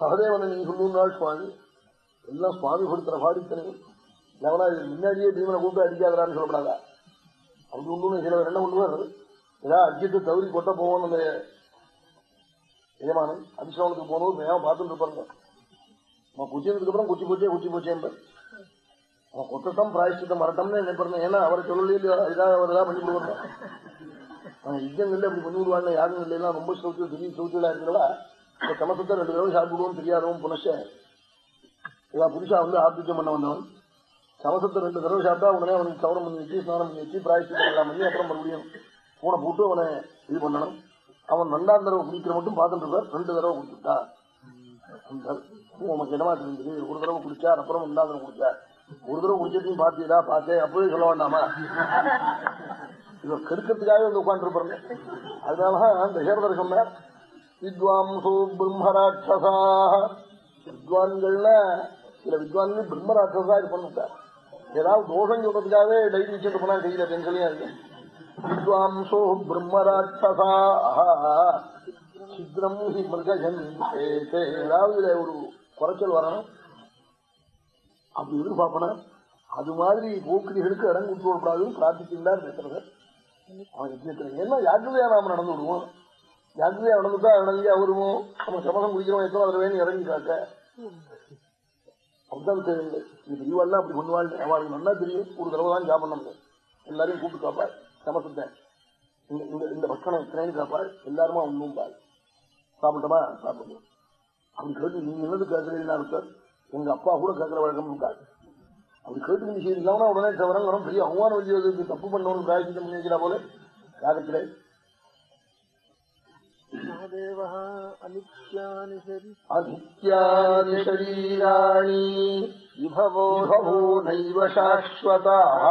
சகதேவனை நீ நாள் சுவாமி? எல்லாம் சுவாமி கொடுத்துற எவனா இது முன்னாடியே பீமனை கூப்பிட்டு அடிக்காதான்னு சொல்லப்படாதா? அப்படி ஒன்று சிலவர் என்ன பண்ணுவார்? ஏதாவது அடிச்சத்தை தவறி கொட்ட போவோம் அந்த எஜமானன். அபிஷேகத்துக்கு போனோம் மேம் பார்த்துட்டு இருப்பாங்க அவன் குச்சினதுக்கு அப்புறம் குச்சி போச்சே குச்சி போச்சேன் அவன் கொத்தட்டம் பிராயஷ்டித்தம் வரட்டம்னு நினைப்பாரு ஏன்னா அவரை சொல்லலையே இதாக அவர் தான் பண்ணி கொடுப்பாங்க அவன் யுத்தங்கள்ல அப்படி பண்ணி விடுவாங்க யாரும் இல்லைன்னா ரொம்ப சௌத்தியம் திடீர் சௌக்கியலா இருக்கிறவா சமசத்தை ரெண்டு தடவை சாப்பிடுவோம் தெரியாதவன் புனஷ இவன் புதுசா வந்து ஆத்தியம் பண்ண வந்தவன். சமசத்தை ரெண்டு தடவை சாப்பிட்டா உடனே அவனுக்கு சவரம் பண்ணி வச்சு ஸ்நானம் பண்ணி வச்சு பிராயஷ்டித்தம் எல்லாம் பண்ணி அப்புறம் மறுபடியும் பூனை போட்டு அவனை இது பண்ணணும். அவன் ரெண்டாம் தடவை குடிக்கிற மட்டும் பார்த்துட்டு இருப்பார். ரெண்டு தடவை குடிச்சுட்டா. உனக்கு என்னமா தெரிஞ்சது? ஒரு தடவை குடிச்சார் அப்புறம் ரெண்டாம் தடவை குடிச்சார் ஒரு தடவை குடிச்சதையும் பார்த்தீங்களா பார்த்தேன் அப்பவே சொல்ல வேண்டாமா? இவர் கெடுக்கிறதுக்காக வந்து உட்காந்துருப்பாருங்க அதனாலதான் தசரதர் சொன்னார் வித்வாம்சோ பிரம்மராட்சசா வித்வான்கள்னா சில வித்வான்கள் பிரம்மராட்சசா இருப்பாங்க ஏதாவது தோஷம் சொல்றதுக்காகவே டைரி வச்சுட்டு போனா செய்யல பென்சிலையும் வித்வாம்சோ பிரம்மராட்சசா சித்ரம் ஹி மிருகஜன் ஏதாவது இதுல ஒரு குறைச்சல் வரணும். அப்படி எதிர்பார்ப்பன? அது மாதிரி போக்கிரிகளுக்கு இடம் கொடுத்து விடப்படாதுன்னு பிரார்த்திச்சிருந்தார் பேசுறவர் அவன் யஜ்யத்தில் என்ன யாக்கிரதையா நாம நடந்து விடுவோம். ஜாக்கிரதையா நடந்துட்டா இறங்கி அவருமோ நம்ம சமதம் குடிக்கிறோம் எத்தனை தடவை வேணும் இறங்கி காக்க அப்படிதான் தெரியல இது பெரியவாள்லாம் அப்படி பண்ணுவாள் அவளுக்கு நல்லா தெரியும் ஒரு தடவை தான் சாப்பிடணும் எல்லாரையும் கூப்பிட்டு காப்பாள் சமசத்தை இந்த இந்த- இந்த இத்தனையும் காப்பாள் எல்லாருமா ஒன்றும் பாள் சாப்பிட்டோமா? சாப்பிடணும் அப்படி கேட்டு நீங்க என்னது கேட்கறீங்கன்னா சார் எங்க அப்பா கூட கேட்கிற வழக்கம் இருக்காள் அப்படி கேட்டு நீ செய்து உடனே உடனே சவரங்கரம் பெரிய அவமானம் வெளியே தப்பு பண்ணணும்னு பிராயசித்தம் பண்ணி வைக்கிறா போல. யாகத்திலே महादेवः अनित्यानि शरी அனித்யானி சரீராணி विभवो விபவோ நைவ சாஸ்வதாக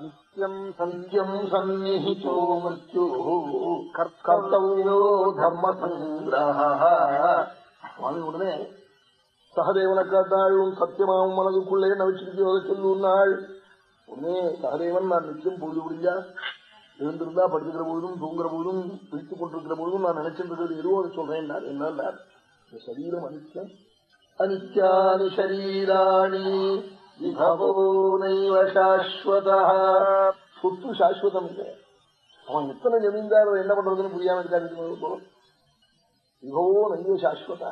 नित्यम् சந்தியம் சந்நிஹிதோ மிருத்யு கர்த்தவ்யோ தர்ம சங்கிரஹ சுவாமி உடனே சகதேவனை காத்தாளும் சத்தியமாவும் மனதுக்குள்ளே நவிச்சிருக்கோ சொல்லும் நாள் உடனே சகதேவன் நான் நிச்சயம் பொழுது புரிஞ்சா எழுந்திருந்தா படிச்சுக்கிற பொழுதும் தூங்குற பொழுதும் பிடித்துக் கொண்டிருக்கிற பொழுதும் நான் நினைச்சிருக்கிறது எதுவும் சொல்றேன் என்ன சரீரம் அனித்யம். அனித்யானி ஷரீராணி சொத்து சாஸ்வதம் இல்லை. அவன் எத்தனை ஜமீன்தார் என்ன பண்றதுன்னு புரியாம இருக்காரு விபவோ நைவ சாஸ்வதா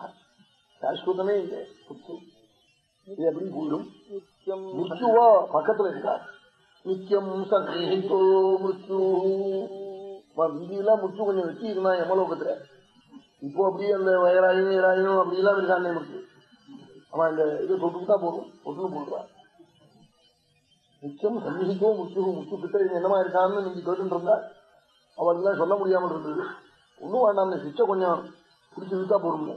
சாஸ்வதமே இல்லை சொத்து எப்படி போயிடும்? பக்கத்துல இருக்கார். நித்தியம் சந்தேகித்தோ மிருத்யு. விதியெல்லாம் முத்து கொஞ்சம் வெட்டி இருந்தான் யமலோகத்துல. இப்போ அப்படியே அந்த வயராயும் ஏராயனும் அப்படி எல்லாம் இருக்கானே முத்து அவன் இந்த இதை தொட்டுக்கிட்டா தான் போடும் ஒட்டுன்னு போடுறான் நிச்சயம் சந்நிகித்தோ முத்து முத்து கிட்ட என்னமா இருக்கான்னு நீங்க கேட்டு இருந்தா அவருக்குலாம் சொல்ல முடியாமல் இருந்தது. ஒன்றும் வேண்டாம் அந்த சிச்சை கொஞ்சம் பிடிச்சி இழுத்தா போடுங்க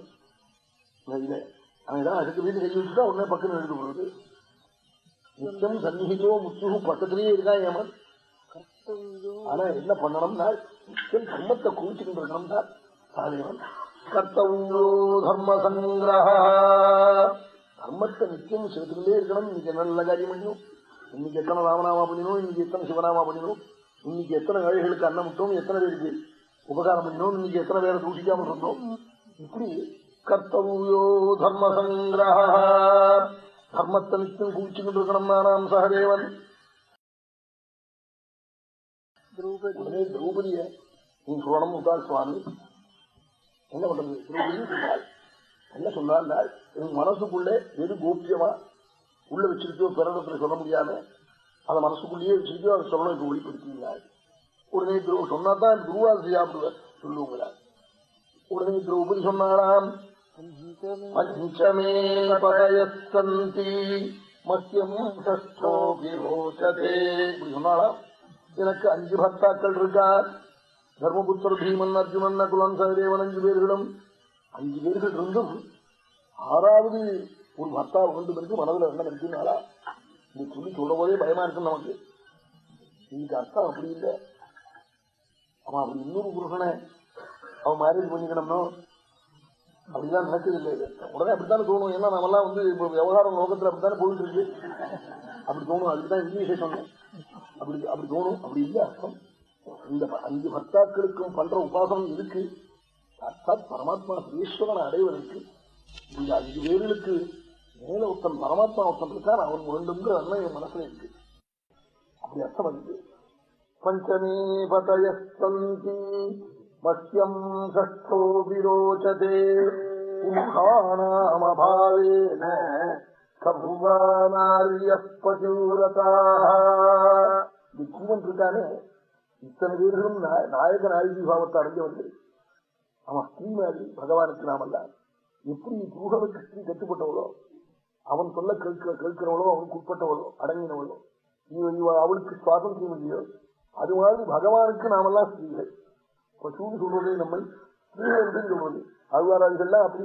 அவன் ஏதாவது அடுத்த வீட்டு கை வச்சுட்டா உடனே பக்கம் எழுது போடுறது நித்தம் சந்நிகிதோ முத்துகு பக்கத்திலேயே இருக்கா ஏமன் ஆனா என்ன பண்ணணும்னா நித்தம் தர்மத்தை குவிச்சுட்டு இருக்கணும் தான் சாதேவன் கர்த்தவியோ தர்ம சங்கிரக தர்மத்தை நித்தியம் சேர்த்துக்கிட்டே இருக்கணும். இன்னைக்கு என்ன நல்ல காரியம் பண்ணணும் இன்னைக்கு எத்தனை ராமநாமா பண்ணினோம்? இன்னைக்கு எத்தனை சிவநாமா பண்ணினோம்? இன்னைக்கு எத்தனை ஏழைகளுக்கு அன்னம் விட்டோம்? எத்தனை பேருக்கு உபகாரம் பண்ணினோம்? இன்னைக்கு எத்தனை பேரை தூசிக்காமல் இருந்தோம்? இப்படி கர்த்தவியோ தர்ம சங்கிரக ധർമ്മത്തെ നിത്യം കുഴിച്ചുകൊണ്ടിരിക്കണം നാനാം സഹദേവൻ உடனே திரௌபதிய நீ சொல்லணும் விட்டாள் சுவாமி. என்ன பண்றது? திரௌபதி சொன்னாள். என்ன சொன்னால் என் மனசுக்குள்ளே எது கோபியமா உள்ள வச்சிருக்கோ பிறடத்துல சொல்ல முடியாம அதை மனசுக்குள்ளேயே வச்சிருக்கோ அதை சொல்லணும் இப்ப வெளிப்படுத்தினாள். உடனே திரௌ சொன்னாதான் துருவாசி சாப்பிடுவார் சொல்லுவங்களா உடனே திரௌபதி சொன்னாலாம் பஞ்சமே பதயஸ்தந்தி மத்தியம் ஷஷ்டோ விரோச்சதே இப்படி சொன்னாலாம் எனக்கு அஞ்சு பர்த்தாக்கள் இருக்கார். தர்மபுத்தர் பீமன் அர்ஜுனன் குலன் சகதேவன் அஞ்சு பேர்களும் அஞ்சு பேர்கள் இருந்தும் ஆறாவது ஒரு பர்த்தா வேண்டும் என்று மனதில் எண்ணம் இருக்குனாலா இது சொல்லி சொல்ற போதே பயமா இருக்கும் நமக்கு. இன்னைக்கு அர்த்தம் அப்படி இல்லை. அவன் அப்படி இன்னொரு புருஷனை அவன் மேரேஜ் பண்ணிக்கணும்னோ அப்படிதான் நினைச்சது இல்லை. உடனே அப்படித்தானே தோணும். ஏன்னா நம்மெல்லாம் வந்து இப்போ விவகாரம் நோக்கத்துல அப்படித்தானே போயிட்டு இருக்கு அப்படி தோணும். அதுக்குதான் இங்கிலீஷை சொன்னேன். அப்படி அப்படி தோணும். அப்படி இல்லை. அர்த்தம் இந்த அஞ்சு பர்த்தாக்களுக்கும் பண்ற உபாசனம் இருக்கு. அர்த்தாத் பரமாத்மா ஈஸ்வரனை அடைவதற்கு. இந்த அஞ்சு பேர்களுக்கு மேல ஒருத்தன் பரமாத்மா ஒருத்தன் இருக்கான். அவன் வேண்டுங்கிற அண்ணன் என் மனசுல இருக்கு. அப்படி அர்த்தம் இருக்கு பஞ்சமே பதயஸ்தந்தி மத்தியம் ஷஷ்டோ விரோச்சதே புருஷாணாமபாவேன ஜீவன் இருக்கானே இத்தனை பேர்களும் நாயக நாயகி பாவத்தை அடைஞ்சவர்கள் அவன் ஸ்ரீ மாதிரி பகவானுக்கு நாமல்ல எப்படி புருஷனுக்கு ஸ்ரீ கட்டுப்பட்டவளோ அவன் சொல்ல கேட்க கேட்கிறவளோ அவனுக்கு உட்பட்டவளோ அடங்கினவளோ இவ இவ அவளுக்கு சுவாதந்திரம் இல்லையோ அது மாதிரி பகவானுக்கு நாமெல்லாம் ஸ்ரீகள் பசுன்னு சொல்றது நம்மை ஸ்ரீகள் என்று சொல்றது. அவ்வாறாதிகள்லாம் அப்படி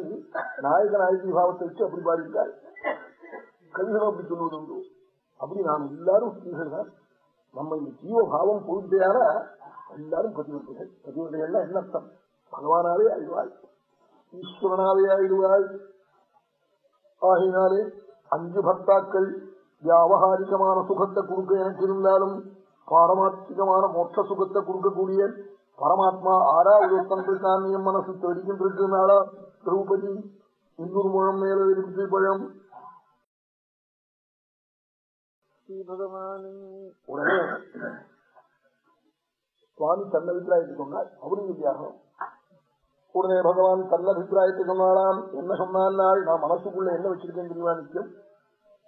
நாயக நாயகி பாவத்தை வச்சு அப்படி பாடிட்டார் கல்விடம் அப்படி சொல்வது உண்டு. அப்படி நாம் எல்லாரும் ஸ்ரீகள் தான். நம்ம இந்த ஜீவபாவம் போயிட்டேயான எல்லாரும் பதிவர்கள் பதிவர்கள்னா என்ன அர்த்தம்? பகவானாலே ஆயிடுவாள் ஈஸ்வரனாலே ஆயிடுவாள் ஆகினாலே அஞ்சு பக்தாக்கள் வியாபகாரிகமான சுகத்தை கொடுக்க எனக்கு இருந்தாலும் பாரமார்த்திகமான மோட்ச சுகத்தை கொடுக்கக்கூடிய பரமாத்மா ஆறாவது ஒருத்தன் என் மனசு தேடிக்கிட்டு நாளா திரௌபதி இன்னொரு முழம் மேல இருந்து பழம் உடனே சுவாமி தன் அபிப்பிராயத்தை சொன்னார் அவரும் வித்தியாசம் உடனே பகவான் தன் அபிப்பிராயத்தை சொன்னாலாம் என்ன சொன்னால் நான் மனசுக்குள்ள என்ன வச்சிருக்கேன் தெரியுமா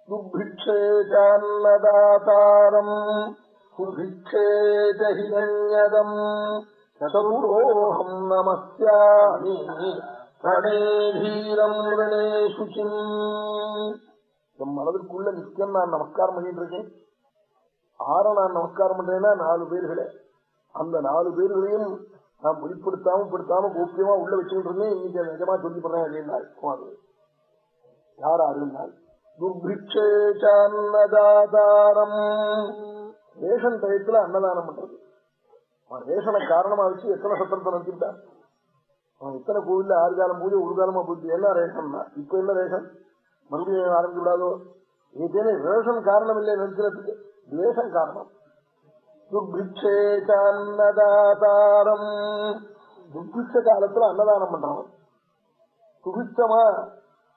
துர்பிக்ஷேச்சான்னதாதாரம் சுபிக்ஷேதம் சதுரோகம் நமஸ்யாமி பிரணேதீரம் சுச்சிம் என் மனதிற்குள்ள நித்தியம் நான் நமஸ்காரம் பண்ணிட்டு இருக்கேன். ஆற நான் நமஸ்காரம் பண்றேன்னா நாலு பேர்களே. அந்த நாலு பேர்களையும் நான் வெளிப்படுத்தாம படுத்தாம கோப்பியமா உள்ள வச்சுக்கிட்டு இருந்தேன் இன்னைக்கு நிஜமா சொல்லி போறேன் அப்படின்னா யார் ஆறுனாள் துர்பிக்ஷேச்சான்னதாதாரம் ரேஷன் டயத்துல அன்னதானம் பண்றது. அவன் ரேஷனை காரணமா வச்சு எத்தனை சத்திரத்தை நடத்திட்டான் அவன் எத்தனை கோவில்ல ஆறு காலம் பூஜை ஒரு காலமா போயிட்டு என்ன ரேஷன்னா இப்ப என்ன ரேஷன் மறுபடியும் ஆரம்பிச்சு விடாதோ? ஏதேனே ரேஷன் காரணம் இல்லை நிறுத்தினத்துக்கு துவேஷம் காரணம் துர்பிக்ஷேச்சான்னதாதாரம் துர்பிக்ஷ காலத்துல அன்னதானம் பண்றவன். சுபிச்சமா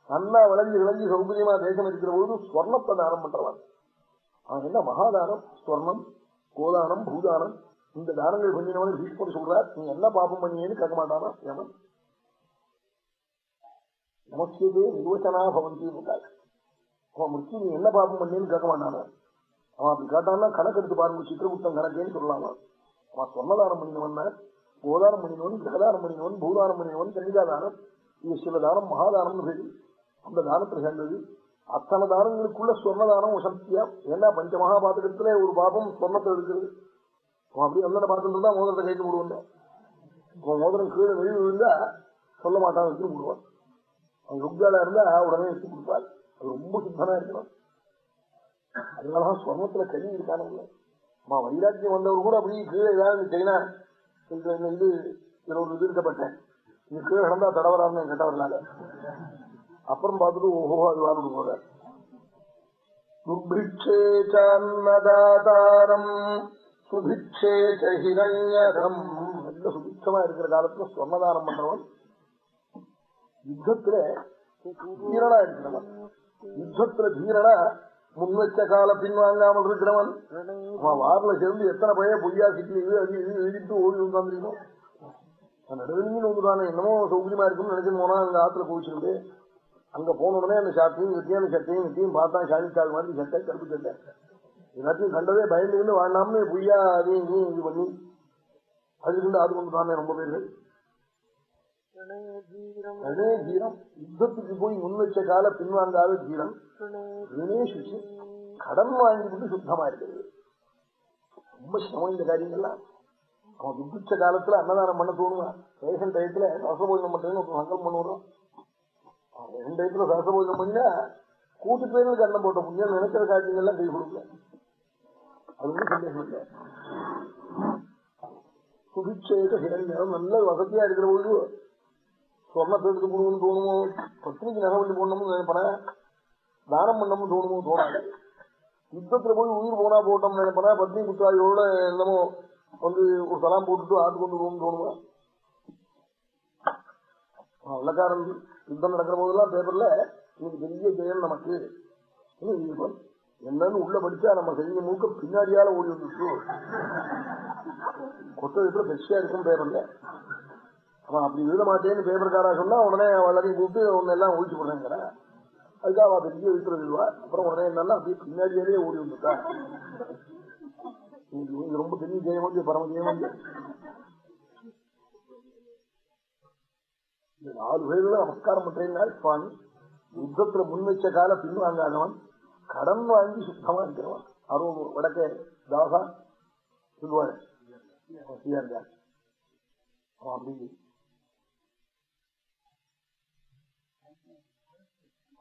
நல்லா விளைஞ்சு விளைஞ்சு சௌகரியமா தேசம் இருக்கிற போது ஸ்வர்ணத்தை தானம் பண்றவன். அவன் என்ன மகாதானம்? ஸ்வர்ணம் கோதானம் பூதானம் இந்த தானங்கள் பண்ணினவன் பீஷ்மர் சொல்றார். நீ என்ன பாபம் பண்ணியேன்னு கேட்க மாட்டானா யமன் நமக்கியதே நிர்வச்சனா பவந்தி அவன் முக்கிய நீ என்ன பாபம் பண்ணியேன்னு கேட்க மாட்டானா? அவன் அப்படி கேட்டான்னா கணக்கு எடுத்து பாருங்க சித்திரகுப்தன் கணக்கேன்னு சொல்லலாமா? அவன் சொன்னதானம் பண்ணினவன் கோதானம் பண்ணினவன் கிரகதானம் பண்ணினவன் பூதானம் பண்ணினவன் கன்னிகாதானம் இது சில தானம் மகாதானம்னு சொல்லி அந்த தானத்தை சேர்ந்தது. அத்தனை தானங்களுக்குள்ள சொர்ணதானம் சக்தியா ஏன்னா பஞ்ச மகாபாதகத்துல ஒரு பாபம் சொர்ணத்தை எடுக்கிறது? அவன் அப்படி நல்ல பார்த்துட்டு இருந்தா மோதிரத்தை கைட்டு விடுவான் அவன் மோதிரம் கீழே வெளியே விழுந்தா சொல்ல மாட்டான் வச்சு விடுவான் அவன் ருக்ஜாலா இருந்தா உடனே வச்சு கொடுப்பாள் அது ரொம்ப சுத்தமா இருக்கணும். அதனாலதான் சொர்ணத்துல கல்வி இருக்கானுங்களே அம்மா வைராக்கியம் வந்தவர் கூட அப்படி கீழே ஏதாவது சைனா என்று இது இதுல ஒரு இது இருக்கப்பட்டேன் கீழே நடந்தா தடவரான்னு கேட்டவர்களால. அப்புறம் பார்த்துட்டு ஓஹோ அது வாழ்ந்து போற துர்பிக்ஷேச்சான்னதாதாரம் சுபிக்ஷேச்ச ஹிரண்யரம் நல்ல சுபிக்ஷமா இருக்கிற காலத்துல சொன்னதானம் பண்றவன் யுத்தத்துல தீரனா இருக்கிறவன். யுத்தத்துல தீரனா முன் வச்ச கால பின்வாங்காமல் இருக்கிறவன். அவன் வாரில சேர்ந்து எத்தனை பழைய பொய்யா சிக்கி அது இது எழுதிட்டு ஓடி உட்காந்துருக்கணும் நடுவீங்கன்னு வந்துட்டானே என்னமோ சௌகரியமா இருக்கும்னு நினைச்சு போனா அங்க ஆத்துல குவிச்சிருந்து அங்க போன உடனே அந்த சட்டையும் கட்டியும் அந்த சட்டையும் கட்டியும் பார்த்தா சாணித்தாள் மாதிரி சட்டை கருப்பு சட்டை. எல்லாத்தையும் கண்டதே பயந்துருந்து வாழாமனு பொய்யா அதையும் இதையும் இது பண்ணி. அதுக்கு அது கொண்டு ரொம்ப பேர்கள் அதே தீரம் யுத்தத்துக்கு போய் முன் வச்ச கால பின்வாங்காத தீரம் வினேஷிச்சு கடன் வாங்கிட்டு சுத்தமா இருக்கிறது. ரொம்ப சிரமம் இந்த காரியங்கள்லாம். அவன் துப்பிச்ச காலத்துல அன்னதானம் பண்ண தோணுவான் ரேஷன் டயத்துல ரசபோஜனம் பண்றேன்னு ஒரு சங்கல் பண்ணுவோம் ரெண்டு டயத்துல ரசபோஜனம் பண்ணினா கூட்டு பேருக்கு அன்னம் போட்ட புண்ணியம் நினைக்கிற காரியங்கள்லாம் கை கொடுக்கல. அது வந்து சந்தேகம் இல்லை ஹிரண்யம் நல்ல வசதியா இருக்கிற பொழுது சொர்ணத்தை எடுத்து கொடுக்கணும்னு தோணுமோ? பத்னிக்கு நகை பண்ணி போடணும்னு நினைப்பேன். தானம் பண்ணணும்னு தோணுமோ? தோணாது. யுத்தத்துல போய் உயிர் போனா போட்டோம்னு நினைப்பேன். பத்னி புத்தாயோட என்னமோ வந்து ஒரு தலாம் போட்டுட்டு ஆட்டு கொண்டு போகணும்னு தோணுமா? வெள்ளக்காரன் யுத்தம் நடக்கிற போதெல்லாம் பேப்பர்ல இன்னைக்கு பெரிய ஜெயம் நமக்கு. என்னன்னு உள்ள படிச்சா நம்ம செஞ்ச மூக்க பின்னாடியால ஓடி வந்துச்சு கொத்த எப்படி பெருசா இருக்கும் பேப்பர்ல. அவன் அப்படி எழுத மாட்டேன்னு பேப்பர்காரா சொன்னா உடனே எல்லாரையும் கூப்பிட்டு உன்னை எல்லாம் ஒழிச்சு போடுறேங்கிற. அதுக்காக அவ பெரிய எழுத்துறது எழுவா அப்புறம் உடனே என்னன்னா அப்படியே பின்னாடியாலே ஓடி வந்துட்டா. ரொம்ப பெரிய ஜெயம் வந்து பரம ஜெயம் வந்து. நாலு பேர்ல நமஸ்காரம் பண்றேன்னா சுவாமி யுத்தத்துல முன் வச்ச கால பின்வாங்காதவன். கடன் வாங்கி சுத்தமா இருக்கிறவன் அருவம் வடக்கே தாசா சொல்லுவாரு. அப்படி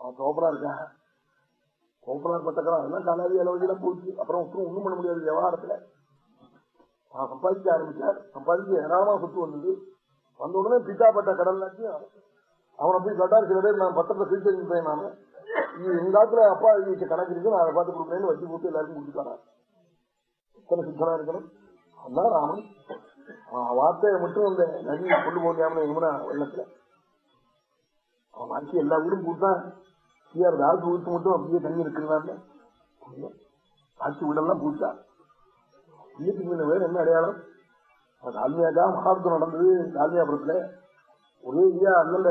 அவன் சோப்பரா இருக்கா? சோப்பனார் பட்டக்கிறான் அதெல்லாம் காலாதி அளவுலாம் போச்சு. அப்புறம் ஒன்றும் ஒண்ணும் பண்ண முடியாது விவகாரத்துல நான் சம்பாதிக்க ஆரம்பிச்சார். சம்பாதிக்க ஏராளமா சொத்து வந்தது. வந்த உடனே பிதா பட்ட கடன் எல்லாத்தையும் அவனை போய் கேட்டார். சில பேர் நான் பத்திரத்தை பிரிச்சிருந்தேன் நான். இந்த எங்க காலத்துல அப்பா எழுதி வச்ச கணக்கு இருக்கு நான் அதை பார்த்து கொடுக்குறேன்னு வச்சு போட்டு எல்லாருக்கும் கொடுத்துட்டாரா எத்தனை சித்தனா இருக்கணும்? அதான் ராமன். அவன் வார்த்தையை மட்டும் அந்த நதி கொண்டு போகாம யமுனா வெள்ளத்துல. அவன் வாங்கி எல்லா வீடும் போட்டான் சிஆர் தாஸ் ஊத்து மட்டும் அப்படியே தண்ணி இருக்குன்னு ஆட்சி வீடெல்லாம் பூச்சா வீட்டுக்கு வேறு என்ன அடையாளம்? தால்மியாக்கா மகாபுத்திரம் நடந்தது தால்மியாபுரத்துல ஒரே ஐயா அண்ணல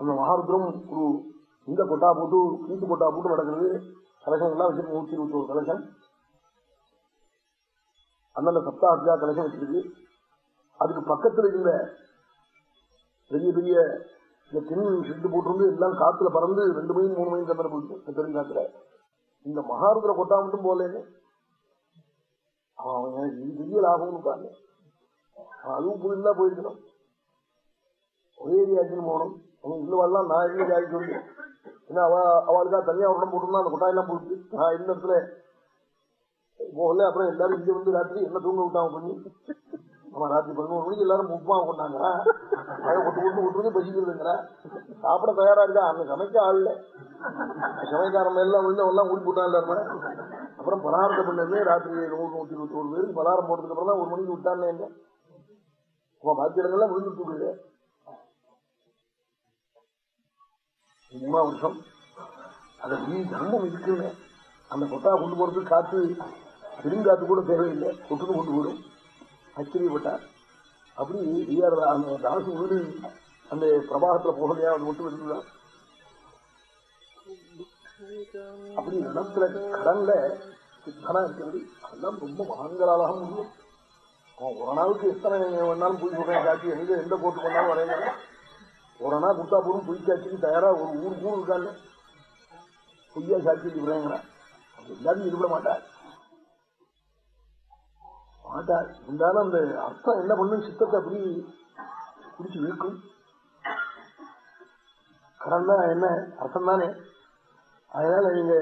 அந்த மகாபுத்திரம் ஒரு இந்த கொட்டா போட்டு கூட்டு கொட்டா போட்டு நடக்கிறது. கலசம் எல்லாம் வச்சிருக்கு நூத்தி இருபத்தி ஒரு கலசம் அண்ணல சப்தாத்தியா கலசம் வச்சிருக்கு. அதுக்கு பக்கத்துல இருந்த பெரிய பெரிய இந்த தென் ஷெட்டு போட்டிருந்து எல்லாம் காத்துல பறந்து ரெண்டு மணி மூணு மைல் தந்திர போயிட்டு பெருங்காத்துல இந்த மகாருத்ர கொட்டா மட்டும் போலேன்னு அவன் இது பெரிய லாபம்னு பாருங்க அதுவும் புரிந்தா போயிருக்கணும் ஒரே ஏரியாச்சுன்னு போகணும். அவன் இல்ல வரலாம் நான் இருந்த ஆகி வந்து ஏன்னா அவ அவளுக்கா தனியா உடம்பு போட்டுருந்தா அந்த கொட்டாயெல்லாம் போயிட்டு நான் இருந்த இடத்துல போகல அப்புறம் எல்லாரும் இங்க வந்து ராத்திரி என்ன தூங்க விட்டாங்க பண்ணி? ஆமா ராத்திரி பதினோரு மணிக்கு எல்லாரும் உப்புமா கொண்டாங்க. அதை கொட்டு கொண்டு விட்டுருந்து பசிக்கிறதுங்கிற சாப்பிட தயாரா இருக்கா? அந்த சமைக்க ஆள் இல்லை. சமைக்காரன் எல்லாம் விழுந்து எல்லாம் ஊடி போட்டா அப்புறம் பலகாரத்தை பண்ணது ராத்திரி நூறு நூத்தி இருபத்தி ஒரு பேருக்கு பலகாரம் போட்டதுக்கு அப்புறம் தான் ஒரு மணிக்கு விட்டான்னு என்ன பாக்கி இடங்கள்லாம் விழுந்துட்டு மூணாம் வருஷம் அதை நீ தர்மம் இருக்குன்னு அந்த கொட்டா கொண்டு போறதுக்கு காத்து பெருங்காத்து கூட தேவையில்லை. கொட்டுன்னு கொண்டு போடும் ஆச்சரியப்பட்டா. அப்படி ஐயார் அந்த தாசு வீடு அந்த பிரபாகத்துல போகலையா? அது மட்டும் இருந்துதான் அப்படி நடத்துல கடன்ல சித்தனா இருக்கிறது அதெல்லாம் ரொம்ப மகான்களாக முடியும். ஒரு நாளுக்கு எத்தனை வேணாலும் போய் சொல்றேன் காட்சி எங்க எந்த போட்டு பண்ணாலும் வரையில ஒரு கொடுத்தா போதும் போடும் பொய் காட்சிக்கு தயாரா ஒரு ஊர் ஊர் இருக்காங்க. பொய்யா சாட்சி இருக்கிறாங்க எல்லாரும் இருக்க மாட்டார். மாட்டார். இருந்தாலும் அந்த அர்த்தம் என்ன பண்ணும்? சித்தத்தை அப்படி குடிச்சு இழுக்கும். கரண்டா என்ன? அர்த்தம் தானே அதனால நீங்க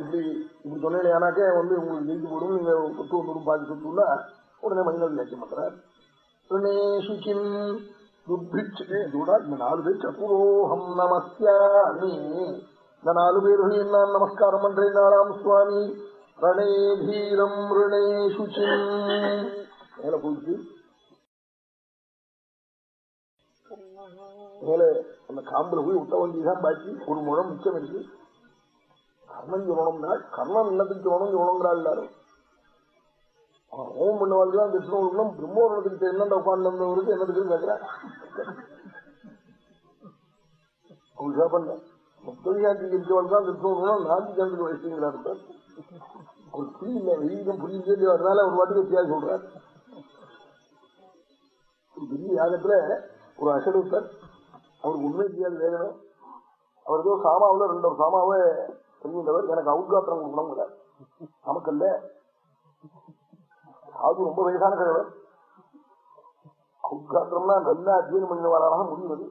இப்படி இப்படி சொன்னீங்கன்னாக்கே வந்து உங்களுக்கு ஜெயிச்சு போடும். நீங்க சொத்து ஒன்று பாதி சொத்துள்ள உடனே மனிதன் வியாக்கியம் பண்றார் சுக்கின் துர்பிட்சூடா இந்த நாலு பேர் சதுரோகம் நமஸ்யாமி. இந்த நாலு பேர்களையும் நான் நமஸ்காரம் பண்றேன் நாளாம் சுவாமி. ரணே தீரம் ரணே சுச்சிம் மேல போயிட்டு மேல அந்த காம்புல போய் விட்ட வண்டிதான் பாக்கி. ஒரு முழம் மிச்சம் இருக்கு. கர்ணம் சொல்லணும்னா கர்ணம் என்னத்துக்கு சொல்லணும் சொல்லணுங்கிறாள் எல்லாரும். ஹோம் பண்ண தான் தட்சிணம் கொடுக்கணும் பிரம்மோரணத்துக்கு என்னென்ன உட்கார்ந்தவருக்கு என்னதுக்கு கேட்கிறேன் அவங்க பண்ண. முத்தவியாந்திக்கு இருக்கவள் தான் தட்சிணம் கொடுக்கணும் நாந்திகாந்துக்கு வயசுங்களா இருப்பார் ஒரு புரியல வெயிலும் புரியும் சொல்லி அதனால ஒரு வாட்டி வித்தியாசம் சொல்றார். பெரிய யாகத்துல ஒரு அசடுத்தர் அவருக்கு உண்மை தெரியாது வேதனை. அவருக்கு சாமாவில் ரெண்டு சாமாவை தெரிஞ்சவர் எனக்கு அவுட்காத்திரம் நமக்கு இல்லை. அது ரொம்ப வயசான கிழவர் அவுட்காத்திரம்னா நல்லா அத்தியனம் பண்ண வராக முடிவது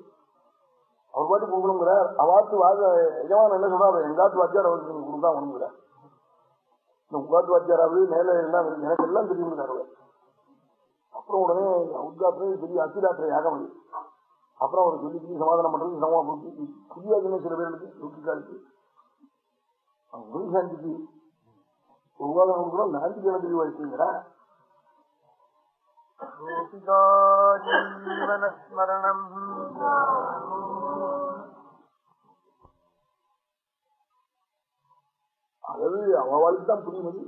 அவர் பாட்டு கொடுக்கணுங்கிறார் அவாத்து வாத எஜமான என்ன சொல்றாரு எங்காத்து வாத்தியார் அவருக்கு நீங்க ஒண்ணுங்கிறார். இந்த உங்காத்து வாத்தியாராவது மேல எல்லாம் எனக்கு எல்லாம் தெரியுங்கிறார் அப்புறம் உடனே உத்காத்திரம் பெரிய அத்திராத்திரை யாகம் அது அப்புறம் அவர் சொல்லி சொல்லி சமாதானம் பண்றது சமமா புரியாதுன்னு சில பேருக்கு ருக்கிக்காருக்கு முருகாந்திக்கு உருவாதம் கொடுக்கணும் நாந்திக்கு என்ன தெரிய जीवनस्मरणम् அதாவது அவளுக்கு தான் புரியுது.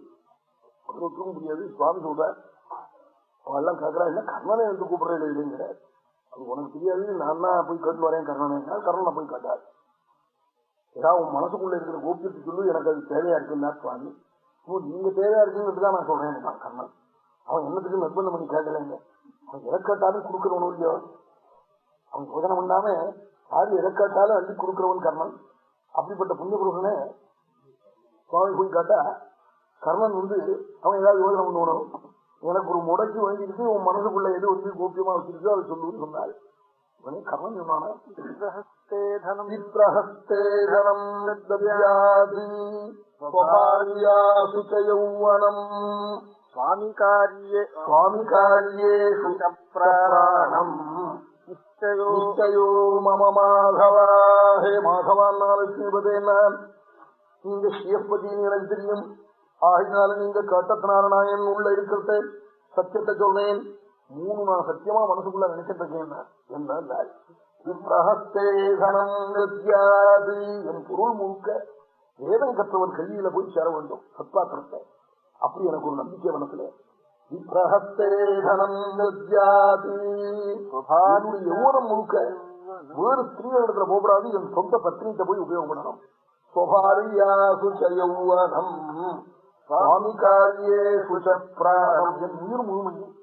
ஒருத்தருக்கும் புரியாது. சுவாமி சொல்ற அவெல்லாம் கேட்கறா என்ன கர்ணனை என்று கூப்பிடுறது இல்லைங்கிற அது உனக்கு தெரியாது. நான் தான் போய் கேட்டு வரேன் கர்ணனை. கர்ணனை போய் கேட்டார் ஏதாவது உன் மனசுக்குள்ள இருக்கிற கோபியத்தை சொல்லு. எனக்கு அது தேவையா இருக்குன்னா சுவாமி. நீங்க தேவையா இருக்குன்னு தான் நான் சொல்றேன். கர்ணன். அவன் என்னத்துக்கு நிர்பந்தம் பண்ணி கேட்கலைங்க. அவன் எதை கேட்டாலும் கொடுக்கறவனும் இல்லையோ அவன் யோஜனை பண்ணாம யாரு எதை கேட்டாலும் அள்ளி கொடுக்கிறவன் கர்ணன். அப்படிப்பட்ட புண்ணிய புருஷனே சுவாமி போய் கேட்டா கர்ணன் வந்து அவன் ஏதாவது யோஜனை பண்ணுவனும் எனக்கு ஒரு முடக்கு வாங்கிட்டு உன் மனசுக்குள்ள எது வந்து கோபியமா வச்சிருக்கோ அதை சொல்லுன்னு சொன்னாள் கர்ணன் சொன்னானா? யௌவனம். காரியேஷு ச பிராணம் நிச்சயோ மம மாதவா ஹே மாதவான் நான் நீங்க ஸ்ரீயப்பதின்னு எனக்கு தெரியும். ஆகினால நீங்க என் உள்ள இருக்கிறத. சத்தியத்தை சொல்றேன். மூணு நான் சத்தியமா மனசுக்குள்ள நினைச்சிட்டு இருக்கேன். என்ன என் பொருள் முழுக்க வேதம் கற்றவன் கையில போய் சேர வேண்டும். சத்பாத்திரத்தை. அப்படி எனக்கு ஒரு நம்பிக்கை மனசுல. யௌவனம் முழுக்க வேறு ஸ்திரீகளிடத்துல போகப்படாது என் சொந்த பத்னிகிட்ட போய் உபயோகப்படணும். காரியே என் உயிர் முழுமையும்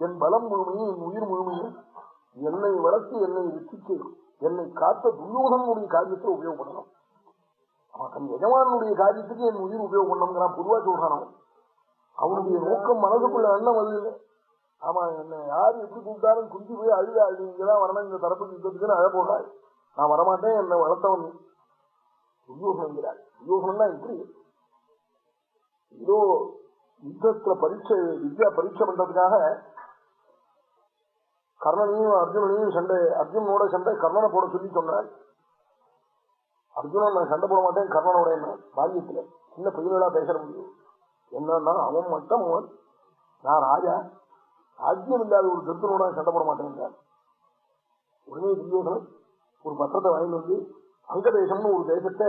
என் பலம் முழுமையும் என் உயிர் முழுமையும் என்னை வளர்த்து என்னை ரசித்து என்னை காத்த துரியோகனுடைய காரியத்தில் உபயோகப்படணும். அவன் தன் எஜமானுடைய காரியத்துக்கு என் உயிர் உபயோகப்படணும் பொதுவா சொல்றான். அவனுடைய நோக்கம் மனதுக்குள்ள எண்ணம் அது இல்லை ஆமா என்ன யாரு எப்படி கூப்பிட்டாலும் குஞ்சு போய் அழுதா நீங்கதான் வரணும் இந்த தரப்பு யுத்தத்துக்குன்னு அழ போகாது நான் வரமாட்டேன் என்னை வளர்த்தவன் துரியோகனங்கிறார் துரியோகனங்கிறாள் துரியோகனா எப்படி? ஏதோ யுத்தத்துல பரீட்சை வித்யா பரீட்சை பண்றதுக்காக கர்ணனையும் அர்ஜுனனையும் சண்டை அர்ஜுனனோட சண்டை கர்ணனை போட சொல்லி சொன்னாள் அர்ஜுனன் நான் சண்டை போட மாட்டேன் கர்ணனோட என்ன பால்யத்துல சின்ன பையனா பேச முடியும். என்னன்னா அவன் மட்டும் நான் ராஜா. ராஜ்யம் இல்லாத ஒரு திருத்தனோட சண்டை போட உடனே துரியோதனன் ஒரு பத்திரத்தை வாங்கி வந்து அங்கதேசம்னு ஒரு தேசத்தை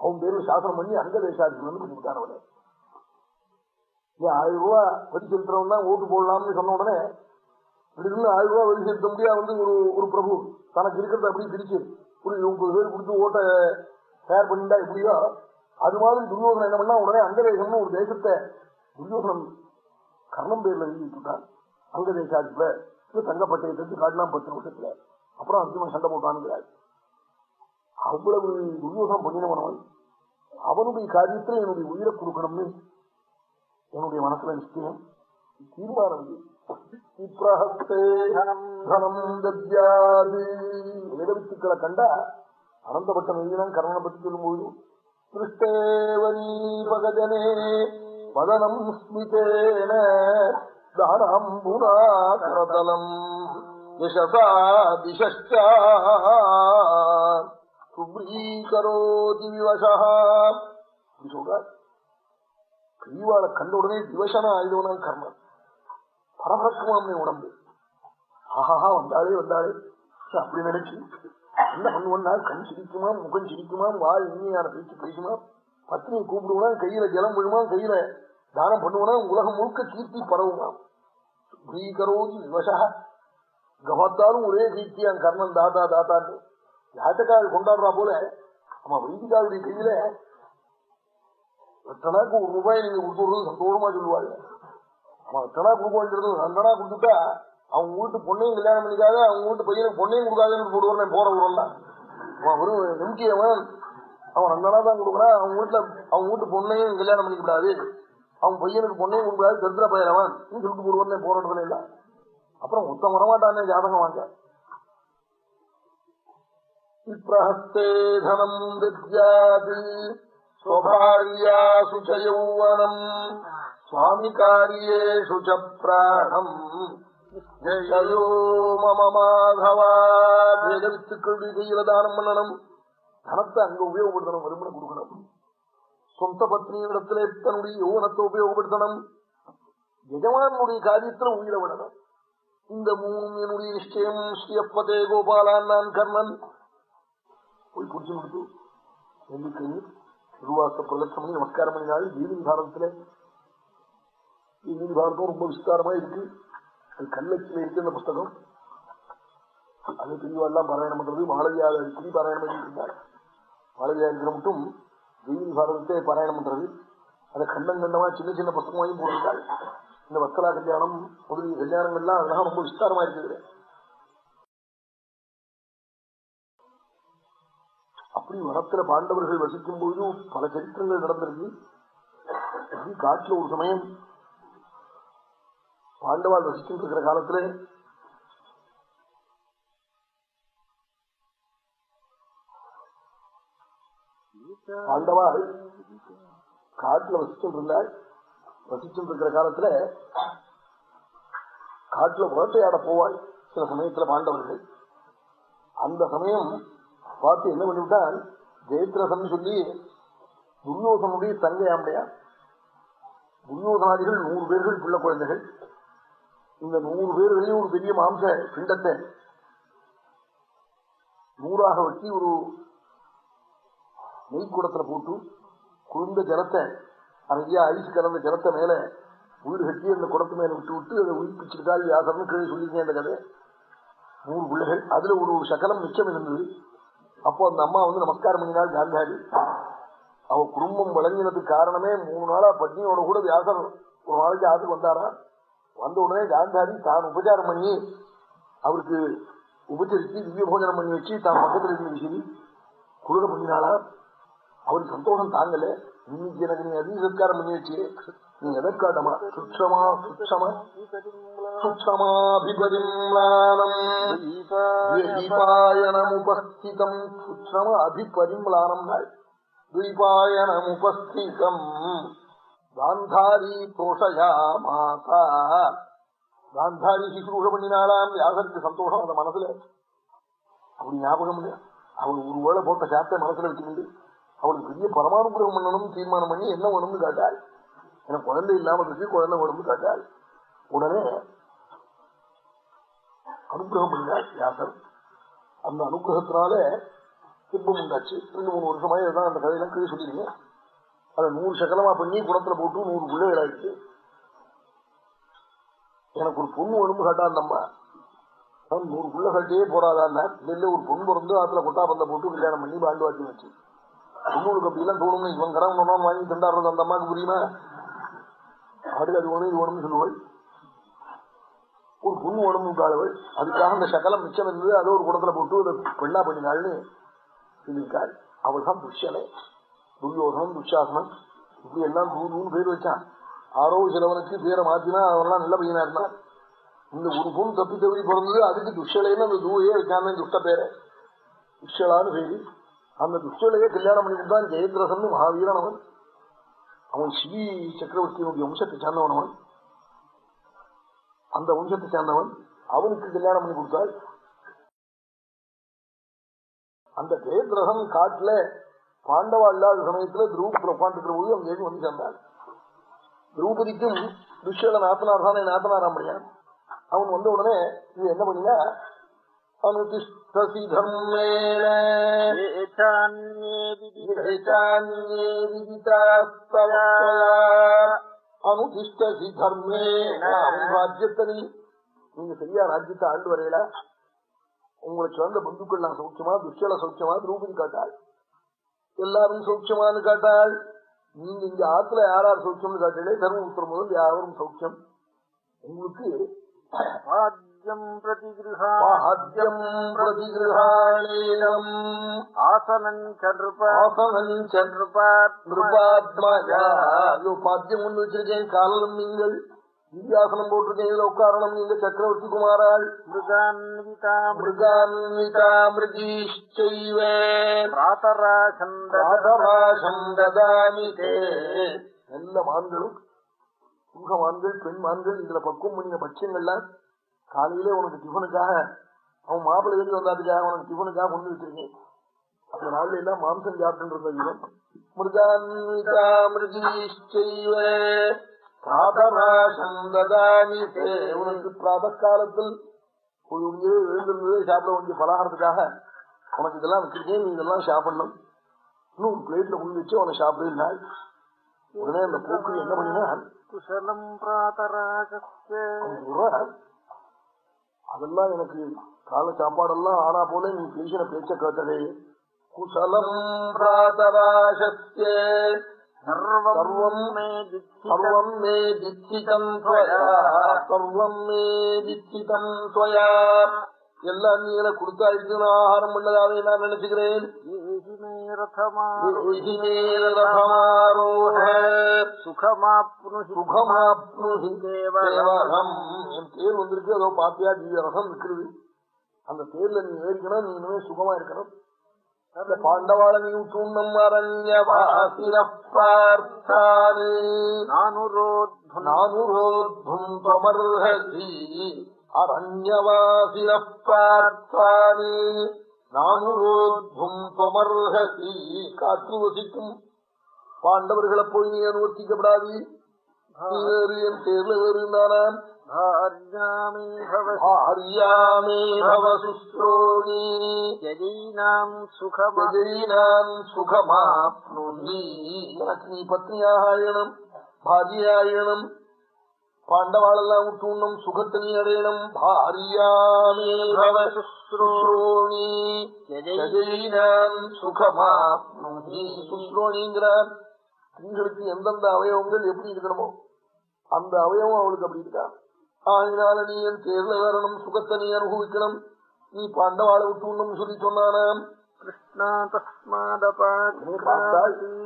அவன் பேர்ல சாசனம் பண்ணி அங்க தேசாதிபதி கொடுத்தார் அவனை ஆயிரம் ரூபாய் வரி செலுத்துறவன் தான் ஓட்டு போடலாம்னு சொன்ன உடனே திடீர்னு ஆயிரம் ரூபாய் வரி செலுத்த முடியாது வந்து ஒரு ஒரு பிரபு தனக்கு இருக்கிறத அப்படியே பிரிச்சு ஒரு முப்பது பேர் கொடுத்து ஓட்டை தயார் பண்ணிட்டா எப்படியோ அது மாதிரி துரியோதனம் என்ன பண்ணா உடனே அங்கதேசம்னு ஒரு தேசத்தை துரியோதனம் கர்ணம் பேர்ல எழுதி விட்டுட்டான் அங்க தேசாதிபதியில தங்கப்பட்டயத்துக்கு காட்டினா பத்து வருஷத்துல. அப்புறம் அர்ஜுனன் சண்டை போட்டானுங்கிறார். அவ்வளவு துரியோதனம் பண்ணினவனவன். அவனுடைய காரியத்துல என்னுடைய உயிரை கொடுக்கணும்னு என்னுடைய மனசுல நிச்சயம் தீர்மானம் வேதவித்துக்களை கண்டா அனந்தபட்டம் எழுதினான் கர்ணனை பற்றி சொல்லும்போது திருஷ்டேவனி பகஜனே வதனம் ஸ்மிதேன தானாம்புனா கரதலம் யசசா சுப்ரீகரோதி விவசா சொல்றார். கிரீவாளை கண்ட உடனே திவசனா ஆயுதவனான் கர்மன். பரபரக்குமாமே உடம்பு. ஆஹாஹா வந்தாலே வந்தாலே அப்படி நினைச்சு. என்ன பண்ணுவோம்னா கண் சிரிக்குமா முகம் சிரிக்குமா வாய் இனிமையான பேச்சு பேசுமா? பத்னியை கூப்பிடுவனா கையில ஜலம் விழுமா கையில தானம் பண்ணுவனா உலகம் முழுக்க கீர்த்தி பரவுமா? பீகரோதி விவசா. கவத்தாலும் ஒரே கீர்த்தியான் கர்ணன் தாத்தா தாத்தான்னு. யாத்தக்காரர் கொண்டாடுறா போல. ஆமா வைதிகாருடைய கையில எத்தனாக்கு ஒரு ரூபாய் நீங்க கொடுத்துடுறது சந்தோஷமா சொல்லுவாள். ஆமா எத்தனா கொடுக்கறது ரெண்டனா கொடுத்துட்டா அவங்க வீட்டு பொண்ணையும் கல்யாணம் பண்ணிக்காத அவங்க வீட்டு பையனுக்கு பொண்ணையும் கொடுக்காதுன்னு போடுவார் போற ஊரெல்லாம் அவன் ஒரு நம்பிக்கையவன் அவன் ரெண்டனா தான் கொடுக்குறான் அவங்க வீட்டுல அவங்க வீட்டு பொண்ணையும் கல்யாணம் பண்ணிக்க கூடாது அவன் பையனுக்கு பொண்ணையும் கொடுக்காது தரித்திர பையனவன் சொல்லிட்டு போடுவார் போராட்டத்துல இல்ல. அப்புறம் மொத்தம் வரமாட்டானே ஜாதகம் வாங்க. விப்ரஹஸ்தே தனம் தத்யாது ஸ்வபாரியாசு ச யௌவனம் சுவாமி காரியேஷு ச பிராணம் ஜெயோ மம மாதவா வேத வித்துக்களுடைய தானம் பண்ணணும். தனத்தை அங்க உபயோகப்படுத்தணும் வருமனை கொடுக்கணும். சொந்த பத்னியிடத்திலே தன்னுடைய யௌவனத்தை உபயோகப்படுத்தணும். எஜமானுடைய காரியத்துல உயிரை விடணும். இந்த மூணு என்னுடைய நிச்சயம் ஸ்ரீயப்பதே கோபாலான் நான் கர்ணன். போய் குடிச்சு கொடுத்து நெல்லிக்கை திருவாச பிரதட்சம் நமஸ்காரம் பண்ணினாள் ஜீவி பாரதத்துல ஜீவி பாரதம் ரொம்ப விஸ்தாரமா இருக்கு அது கல்லட்சுமி இருக்கு அந்த புஸ்தகம். அது பெரியவாள்லாம் பாராயணம் பண்றது. மாளவியாக அடிக்கடி பாராயணம் பண்ணிட்டு இருந்தாள் மாளவியா இருக்கிற மட்டும் ஜீவி பாரதத்தை பாராயணம் பண்றது. அதை கண்டம் கண்டமா சின்ன சின்ன புஸ்தகமாயும் போட்டிருக்காள் இந்த வத்தலா கல்யாணம் முதலிய கல்யாணங்கள்லாம் அதெல்லாம் ரொம்ப விஸ்தாரமா இருக்குது. அப்படி வனத்துல பாண்டவர்கள் வசிக்கும் போது பல சரித்திரங்கள் நடந்திருக்கு. அப்படி காட்டுல ஒரு சமயம் பாண்டவாள் வசிச்சுட்டு இருக்கிற காலத்துல பாண்டவாள் காட்டுல வசிச்சுட்டு இருந்தாள் வசிச்சுட்டு இருக்கிற காலத்துல காட்டுல வேட்டையாட போவாள் சில சமயத்துல பாண்டவர்கள். அந்த சமயம் பார்த்து என்ன பண்ணிவிட்டான் ஜெயத்ரசன் சொல்லி துரியோசனுடைய தங்கையாம்பையா துரியோசனாதிகள் நூறு பேர்கள் பிள்ளை குழந்தைகள். இந்த நூறு பேர் வெளியே ஒரு பெரிய மாம்ச பிண்டத்தை நூறாக வெட்டி ஒரு நெய்க்குடத்துல போட்டு குளிர்ந்த ஜலத்தை நிறைய ஐஸ் கலந்த ஜலத்தை மேல உயிர் கட்டி அந்த குடத்து மேல விட்டு விட்டு அதை உயிர்ப்பிச்சிருக்காள் யாசர்னு கீழே சொல்லியிருக்கேன் அந்த கதை நூறு பிள்ளைகள். அதுல ஒரு சகலம் மிச்சம் இருந்தது. அப்போ அந்த அம்மா வந்து நமஸ்காரம் பண்ணினாள் காந்தாரி அவ குடும்பம் வழங்கினதுக்கு காரணமே மூணு நாளா பட்னியோட கூட வியாசர் ஒரு நாளைக்கு ஆத்துக்கு வந்தாரா வந்த உடனே காந்தாரி தான் உபச்சாரம் பண்ணி அவருக்கு உபச்சரித்து திவ்ய போஜனம் பண்ணி வச்சு தான் பக்கத்தில் இருந்து சரி குளிர பண்ணினாலா அவருக்கு சந்தோஷம் தாங்கல. இன்னைக்கு எனக்கு நீ அதிக சத்காரம் பண்ணி வச்சு நீ எதற்காட்டமா சுட்சமா சுட்சமா சுட்சமாபிபரிம்லானம்பாயணமுபஸ்திதம் சுட்சமா அபிபரிம்லானம் துய்பாயணமுபஸ்திதம் காந்தாரி தோஷயா மாதா காந்தாரி சிசுரூஷ பண்ணினாலாம் வியாசருக்கு சந்தோஷம் அந்த மனசுல. அப்படி ஞாபகம் இல்லையா அவள் ஒரு வேளை போட்ட சாத்தை மனசுல வச்சுக்கிட்டு அவளுக்கு பெரிய பரமானுகிரகம் பண்ணணும் தீர்மானம் பண்ணி என்ன வேணும்னு காட்டாள் எனக்கு குழந்தை இல்லாம இருக்கு குழந்தை வேணும்னு காட்டாள் உடனே அனுகிரகம் பண்ணினாள் வியாசர். அந்த அனுகிரகத்தினால திருப்பம் உண்டாச்சு. ரெண்டு மூணு வருஷமாக அந்த கதையெல்லாம் கீழே சொல்லிருங்க அதை நூறு சக்கரமா பண்ணி குடத்துல போட்டு நூறு பிள்ளைகள் ஆயிடுச்சு. எனக்கு ஒரு பொண்ணு உடம்பு காட்டா அந்த அம்மா அவன் நூறு புள்ள கட்டியே போறாதான் இல்ல ஒரு பொண்ணு பிறந்து அதுல கொட்டா பந்த போட்டு கல்யாணம் பண்ணி பாண்டு வாட்டி வச்சு. பொண்ணுக்கு அப்படிலாம் எல்லாம் தோணும்னு இவன் கடன் ஒன்றும் வாங்கி திண்டாடுறது அந்த அம்மாவுக்கு புரியுமா? ஆடு அது ஒண்ணு இது ஒண்ணுன்னு சொல்லுவாள். ஒரு பொண்ணு உடம்பு விட்டாளவள் அதுக்காக அந்த சகலம் மிச்சம் இருந்தது அதை ஒரு குடத்துல போட்டு அதை பெண்ணா பண்ணினாள்னு சொல்லியிருக்காள். அவள் தான் துஷ்யனை. துரியோசனம் துஷாசனம் இப்படி எல்லாம் தூதுன்னு பேர் வச்சான். ஆரோ சிலவனுக்கு பேரை மாத்தினா அவன் நல்ல பையனா இருந்தான். இந்த ஒரு பொண்ணு தப்பி தவறி பிறந்தது அதுக்கு துஷலைன்னு அந்த தூவையே வச்சான் துஷ்ட பேரை. துஷலான்னு பேரு. அந்த துஷ்டலையே கல்யாணம் பண்ணி கொடுத்தான் ஜெயத்ரசன் மகாவீரன் அவன். அவன் ஸ்ரீ சக்கரவர்த்தியினுடைய வம்சத்தை சார்ந்தவன் அவன். அந்த வம்சத்தை சார்ந்தவன் அவனுக்கு கல்யாணம் பண்ணி கொடுத்தாள். அந்த ஜெயத்ரசன் காட்டுல பாண்டவா இல்லாத சமயத்துல திரௌபதி உட்காந்துக்கிற போது அங்கே வந்து சேர்ந்தாள் திரௌபதிக்கும் துஷ்யல நாத்தனார் தானே நாத்தனாராம் முடியாது அவன் வந்த உடனே இது என்ன பண்ணினா அனுதிஷ்டசி தர்மேண ராஜ்யத்தை நீங்க சரியா ராஜ்யத்தை ஆண்டு வரையில. உங்களுக்கு சொந்த பந்துக்கள் நான் சௌக்கியமா துஷ்டல சௌக்கியமா திரௌபதி காட்டாள் எல்லாரும் சௌக்கியமானு காட்டாள் நீங்க இங்க ஆத்துல யார் யார் சௌக்கியம்னு காட்டாலே தர்மபுத்திரம் முதல் யாரும் சௌக்கியம். உங்களுக்கு பாத்தியம் கொண்டு வச்சிருக்கேன் காலம் நீங்கள். திவ்யாசனம் போட்டிருக்கேன். இதுல உட்காரணம். நீங்க சக்கரவர்த்தி குமாராள் தே. நல்ல மான்களும் புருஷ மான்கள் பெண் மான்கள் இதுல பக்குவம் பண்ணின பட்சங்கள்லாம் காலையிலே உனக்கு டிஃபனுக்காக அவன் மாப்பிள்ளை வெளியே வந்தாதுக்காக உனக்கு டிஃபனுக்காக கொண்டு வச்சிருக்கேன். அந்த நாள்ல எல்லாம் மாம்சம் சாப்பிட்டு இருந்த வீரம். மிருகான்விதா உனக்கு பிராத காலத்தில் கொஞ்சம் எழுந்திருந்தது சாப்பிட வேண்டிய பலகாரத்துக்காக உனக்கு இதெல்லாம் வச்சிருக்கேன் நீ இதெல்லாம் சாப்பிடணும் இன்னும் பிளேட்ல கொண்டு வச்சு அவனை சாப்பிடுனாள் உடனே அந்த போக்கு என்ன பண்ணினான் குசலம் அதெல்லாம் எனக்கு கால சாப்பாடெல்லாம் ஆனா போல நீ பேசின பேச்ச கேட்டதே குசலம் பிராதராசஸ்ய மே தித்திதம் சர்வம் மே திச்சிதம் துவயா சர்வம் மே திச்சிதம் துவயா எல்லாம் நீ எனக்கு கொடுத்தாயிருக்கு நான் ஆகாரம் பண்ணதாவே நான் நினைச்சுக்கிறேன். என் தேர் வந்திருக்கு. அதோ பாத்தியா திவ்ய ரசம் நிற்கிறது அந்த தேர்ல நீ ஏறிக்கணும். நீ இனிமே சுகமா இருக்கணும். அந்த பாண்டவாள நீ தூண்ணம் அரண்யவாசின பார்த்தானே நானுரோத்வம் துவமர்ஹசி காற்று வசிக்கும் பாண்டவர்களை போய் நீ அனுவர்த்திக்கப்படாது வேறு என் தேர்ல வேறு நானாம் भार्यामे भव ஆரியாமே பவ சுஸ்ரோணி यदीनाम् सुखमा ஜெயினான் சுகமாப்னோமி எனக்கு நீ பத்னியாக ஆயணும் பாரியாயணும் பாண்டவாளெல்லாம் விட்டுணும் சுகத்தை நீ அடையணும் பாரியாமே பவ சுஸ்ரோணி ஜெயினான் சுகமாப்னோமி சுஸ்ரோணிங்கிறார் ஸ்திரீகளுக்கு எந்தெந்த அவயவங்கள் எப்படி இருக்கணுமோ அந்த அவயவம் அவளுக்கு அப்படி இருக்கா ஆகினால நீ என் தேர்ல வரணும் சுகத்தை நீ அனுபவிக்கணும். நீ பாண்டவாள விட்டுணும் சொல்லி சொன்னானாம்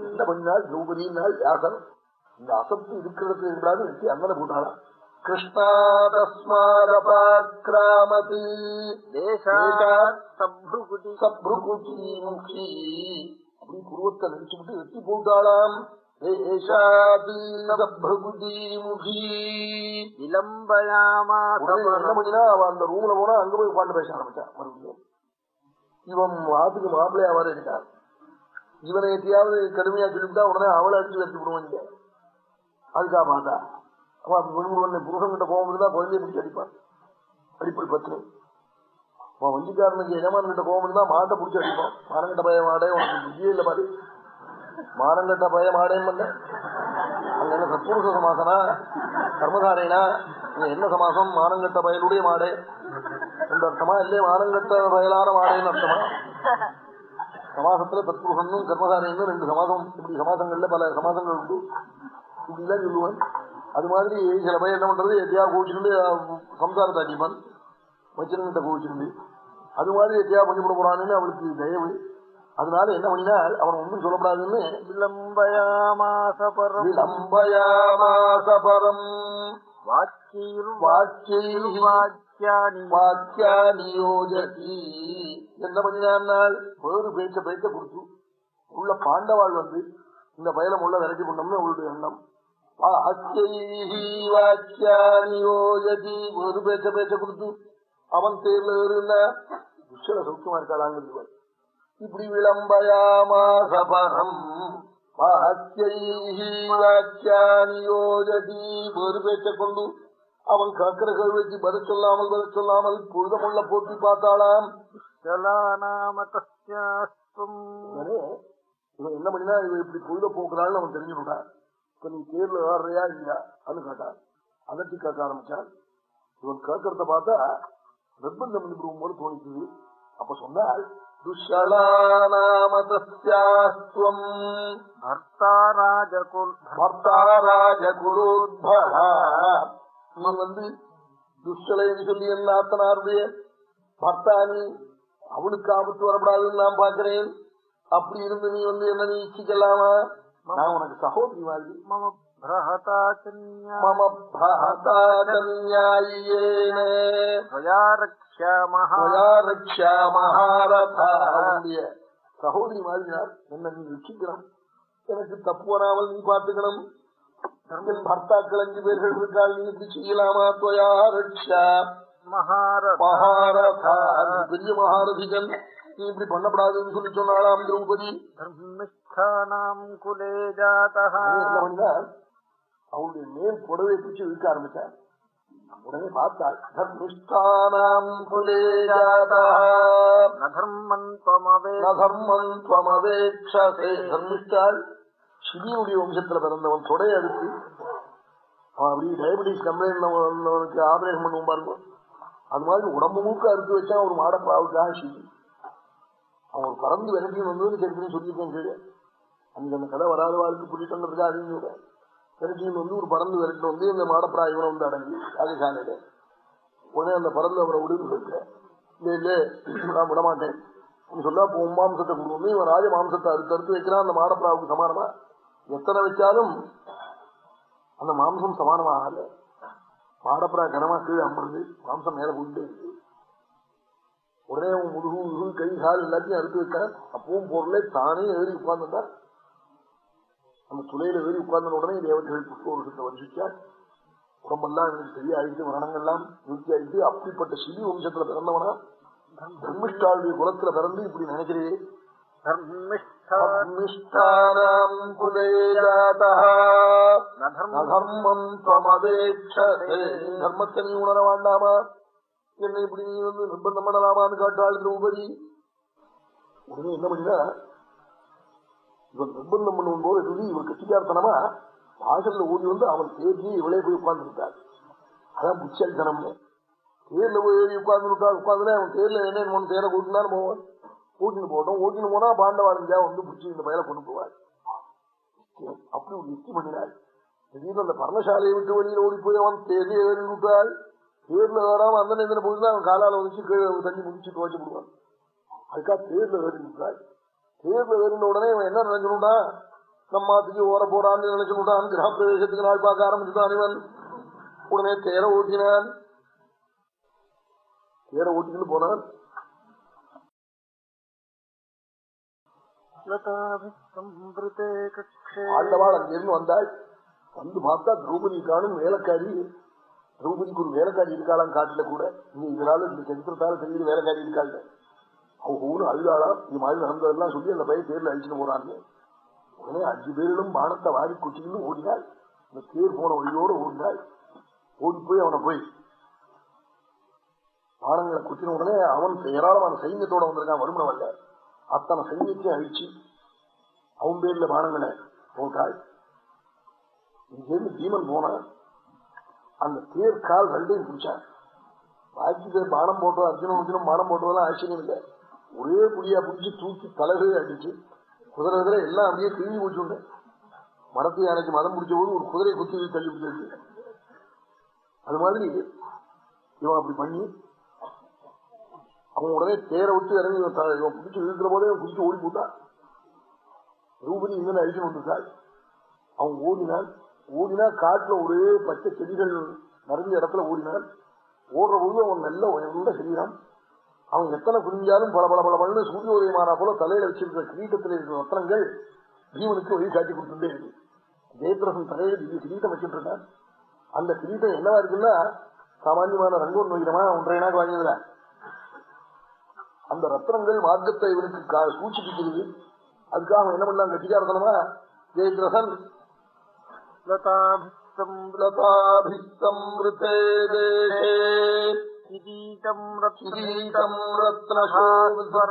இந்த மண்ணாள் திரௌபதி நாள் வியாசன். இந்த அசப்தி இருக்கிறது கூடாது வெட்டி அங்கே போட்டானா? கிருஷ்ணாதஸ்மாதபாக்கிராமதி அப்படி குருவத்தை நினைச்சுட்டு வெட்டி போட்டாளாம். அந்த ரூம்ல போனா அங்க போய் உட்காந்து பேச ஆரம்பிச்சான் மறுபடியும். இவன் ஆத்துக்கு மாப்பிள்ளையா வர இருக்கான். இவனை எத்தையாவது கடுமையா சொல்லிவிட்டா உடனே அவளை அடிச்சு வச்சு விடுவாங்க அதுக்காக பார்த்தா. அப்ப அது புருஷன் கிட்ட போகும்போதுதான் குழந்தைய பிடிச்சி அடிப்பான். அடிப்படை பத்தினி அவன் வண்டிக்காரனுக்கு எஜமான் கிட்ட போகும்போதுதான் மாட்டை பிடிச்சி அடிப்பான். மரங்கிட்ட பய மாட்டே உனக்கு இல்ல இல்லை பாரு. மானங்கட்ட பய மாடேன்னு பண்ண அங்க என்ன சத்புருஷ சமாசனா? கர்மதாரேனா? என்ன சமாசம்? மானங்கட்ட பயலுடைய மாடே. என்று அர்த்தமா? இல்லையே மானங்கட்ட பயலான மாடேன்னு அர்த்தமா? சமாசத்துல தத்புருஷனும் கர்மதாரேன்னு ரெண்டு சமாசம். இப்படி சமாசங்கள்ல பல சமாசங்கள் உண்டு. இப்படிலாம் சொல்லுவேன். அது மாதிரி சில பையன் என்ன பண்றது? எத்தையா கோவிச்சிருந்து சம்சாரத்தை அடிப்பான். வச்சிருந்த கோவிச்சிருந்து. அது மாதிரி எத்தையா பண்ணி போறான்னு அவளுக்கு தயவு. அதனால என்ன பண்ணினால் அவன் ஒன்றும் சொல்லப்படாதுன்னு விளம்பயாமாசபரம் வாக்கியில் வாக்கியில் வாக்கியானி. வாக்கியானியோஜி என்ன பண்ணினால் வேறு பேச்ச பேச்ச கொடுத்து உள்ள பாண்டவாள் வந்து இந்த பயலம் உள்ள விரட்டி பண்ணோம்னு அவளுடைய எண்ணம். வாக்கியானியோஜி வேறு பேச்ச பேச்ச கொடுத்து அவன் தேர்ல ஏறுனா துஷ்டல சௌக்கியமா இருக்காளாங்கிறது இப்படி விளம்பயாமாசபரம் வாக்கியானியோஜதி வேறு பேச்சை கொண்டு அவன் காக்கிற கேள்விக்கு பதில் சொல்லாமல் பதில் சொல்லாமல் புழுதமுள்ள போட்டி பார்த்தாளாம். இவன் என்ன பண்ணினா இவ இப்படி புழுத போக்குறாள்னு அவன் தெரிஞ்சுட்டான் இப்ப நீ தேர்ல ஆடுறியா இல்லையா? அனு கேட்டான். அதட்டி கேட்க ஆரம்பிச்சான். இவன் கேட்கறத பார்த்தா ரெப்பன் தம்பி போல தோணிக்குது. அப்ப சொன்னால் துஷலானாம தஸ்யாஸ்துவம் भर्ता राजकुल பர்த்தாராஜகுலோத்பவா நீ வந்து துஷ்டலைன்னு சொல்லி என் நாத்தனாருடைய பர்த்தா நீ அவனுக்கு ஆபத்து வரப்படாதுன்னு நான் பாக்குறேன் அப்படி இருந்து நீ வந்து என்ன நீ இச்சிக்கலாமா நான் உனக்கு சகோதரி மாதிரி मम भ्रहता कन्या மம பிரஹதா கன்யாயேன त्वया रक्षा महा त्वया ரக்ஷா மகாரதா உன்னுடைய சகோதரி மாதிரி நான் என்ன நீ ரட்சிக்கணும் எனக்கு தப்பு வராமல் நீ பார்த்துக்கணும் என் பர்த்தாக்கள் அஞ்சு பேர்கள் இருக்காள் நீ இப்படி செய்யலாமா துவயா ரட்சா महारथ மகாரதா நீ பெரிய மகாரதிகன் நீ இப்படி பண்ணப்படாதுன்னு சொல்லி சொன்னாலாம் திரௌபதி धर्मिष्ठानाम् कुले जातः அவளுடைய மேல் புடவை பிடிச்சு இழுக்க ஆரம்பிச்சார். உடனே பார்த்தாள் தர்மிஷ்டானாம் தர்மிஷ்டாள் சிவியுடைய வம்சத்துல பிறந்தவன் தொடைய அடுத்து அவன் அப்படி டயபிட்டிஸ் கம்ப்ளைண்ட் அவனுக்கு ஆபரேஷன் பண்ணுவோம் பாருங்க. அது மாதிரி உடம்பு மூக்க அறுத்து வச்சா ஒரு மாடப்பாவுக்காக சிவி அவன் பறந்து விலக்கி வந்ததுன்னு சரித்திரம் சொல்லியிருக்கேன் கேடு அந்த கதை வராத வாழ்க்கை புள்ளிட்டு வந்ததுக்காக அப்படின்னு விரட்டின்னு வந்து ஒரு பறந்து விரட்டு வந்து இந்த மாடப்பிராயவனை வந்து அடங்கி ராஜசாலையில உடனே அந்த பறந்து அவரை விடுன்னு சொல்லிட்டேன் இல்ல இல்ல நான் விடமாட்டேன். நீ சொல்லா இப்போ உன் மாம்சத்தை இவன் ராஜ மாம்சத்தை அறுத்து அறுத்து வைக்கிறான் அந்த மாடப்பிராவுக்கு சமானமா? எத்தனை வச்சாலும் அந்த மாம்சம் சமானமாகல மாடப்பிரா கனமா கீழே அமர்ந்து மாம்சம் மேல போயிட்டே உடனே அவன் முதுகு முதுகு கை கால் எல்லாத்தையும் அறுத்து வைக்கிறான். அப்பவும் பொருளை தானே ஏறி உட்கார்ந்துட்டான் நம்ம துளையில ஏறி உட்கார்ந்த உடனே தேவதைகள் புஷ்பவருஷத்தை வஞ்சிச்சார் உடம்பெல்லாம் எனக்கு சரியாயிடுது மரணங்கள்லாம் நிறுத்தியாயிடுது அப்படிப்பட்ட சிவி வம்சத்துல பிறந்தவனா தர்மிஷ்டாவுடைய குலத்துல பிறந்து இப்படி நினைக்கிறே தர்மத்தை நீ உணர வேண்டாமா? என்னை இப்படி நீ வந்து நிர்பந்தம் பண்ணலாமான்னு காட்டாள் திரௌபதி. உடனே என்ன பண்ணினா இவன் நிர்பந்தம் பண்ணும் போது எழுதி இவன் கட்டிக்காரத்தனமா வாசல்ல ஓடி வந்து அவன் தேர்ச்சியை இவளே போய் உட்கார்ந்து அதான் புச்சல்தனம்னு தேர்ல போய் ஏறி உட்கார்ந்து விட்டா அவன் தேர்ல என்ன தேரை கூட்டினாலும் போவான். கூட்டின்னு போட்டோம். ஓட்டின்னு போனா பாண்டவாடிஞ்சா வந்து புச்சி இந்த பயில கொண்டு போவாள் அப்படி ஒரு யுக்தி பண்ணினாள் திடீர்னு அந்த பர்ணசாலையை விட்டு வெளியில ஓடி போய் அவன் தேர்ல ஏறி விட்டாள் தேர்ல ஏறாம அந்த நேரத்தில் போயிருந்தா அவன் காலால வச்சு தண்ணி முடிச்சு துவச்சு விடுவான் அதுக்காக தேர்ல ஏறி விட்டாள் தேர்ல ஏறின உடனே இவன் என்ன நினைச்சுட்டா நம்ம அதுக்கு ஓர போறான்னு நினைச்சுட்டான் கிரக பிரவேசத்துக்கு நாள் பார்க்க ஆரம்பிச்சுட்டான் இவன். உடனே தேர ஓட்டினான். தேர ஓட்டிக்கிட்டு போனான். ஆண்டவாள் அங்கிருந்து வந்தாள். வந்து பார்த்தா திரௌபதி காணும் வேலைக்காரி. திரௌபதிக்கு ஒரு வேலைக்காரி இருக்காளாம் காட்டுல கூட. நீ இதனால இந்த சரித்திரத்தால தெரிஞ்சு வேலைக்காரி இருக்காள் அவங்க அழுதாளா? இது மாதிரி நடந்ததெல்லாம் சொல்லி அந்த பையன் தேர்ல அழிச்சுட்டு போறாங்க உடனே அஞ்சு பேரிலும் பானத்தை வாரி குச்சிக்கிட்டு ஓடினாள். இந்த தேர் போன வழியோடு ஓடினாள். ஓடி போய் அவனை போய் பானங்களை குத்தின உடனே அவன் ஏராளமான சைன்யத்தோட வந்திருக்கான் வருமணம் அல்ல அத்தனை சைன்யத்தையும் அழிச்சு அவன் பேர்ல பானங்களை போட்டாள். இங்கிருந்து பீமன் போனான். அந்த தேர் கால் ரெண்டையும் பிடிச்சான். பாக்கி பானம் போட்டோம் அர்ஜுனம் அர்ஜுனம் பானம் போட்டதெல்லாம் ஆச்சரியம் இல்லை. ஒரே புடியா பிடிச்சி தூக்கி தலைகளே அடிச்சு குதிரை எல்லாம் அப்படியே கிழிஞ்சு போச்சுண்டு மரத்தை யானைக்கு மதம் பிடிச்ச போது ஒரு குதிரை குத்தி தள்ளி பிடிச்சிருக்கு அது மாதிரி இவன் அப்படி பண்ணி அவன் உடனே தேரை விட்டு இறங்கி இவன் பிடிச்சி இருக்கிற போதே அவன் பிடிச்சி ஓடி போட்டான். ரூபதி இங்கே அழிச்சு கொண்டிருக்காள் அவன் ஓடினான். ஓடினா காட்டுல ஒரே பச்சை செடிகள் நிறைஞ்ச இடத்துல ஓடினான். ஓடுற பொழுது அவன் நல்ல உயர்ந்த சரீரம். அவன் எத்தனை புரிஞ்சாலும் பல பல சூரிய சூரியோதயமானா போல தலையில வச்சிருக்கிற கிரீட்டத்தில் இருக்கிற ரத்னங்கள் ஜீவனுக்கு வழி காட்டி கொடுத்துட்டே இருக்கு. ஜெயபிரசன் தலையில திவ்ய கிரீட்டம் வச்சுட்டு இருக்கான் அந்த கிரீட்டம் என்னவா இருக்குன்னா சாமான்யமான ரங்கோன் வைரமா ஒன்றையனாக வாங்கியதுல அந்த ரத்னங்கள் மார்க்கத்தை இவனுக்கு சூச்சிப்பிக்கிறது அதுக்காக என்ன பண்ணலாம் கட்டிக்காரத்தனமா? ஜெயகிரசன் லதாபிஸ்தம் லதாபிஸ்தம்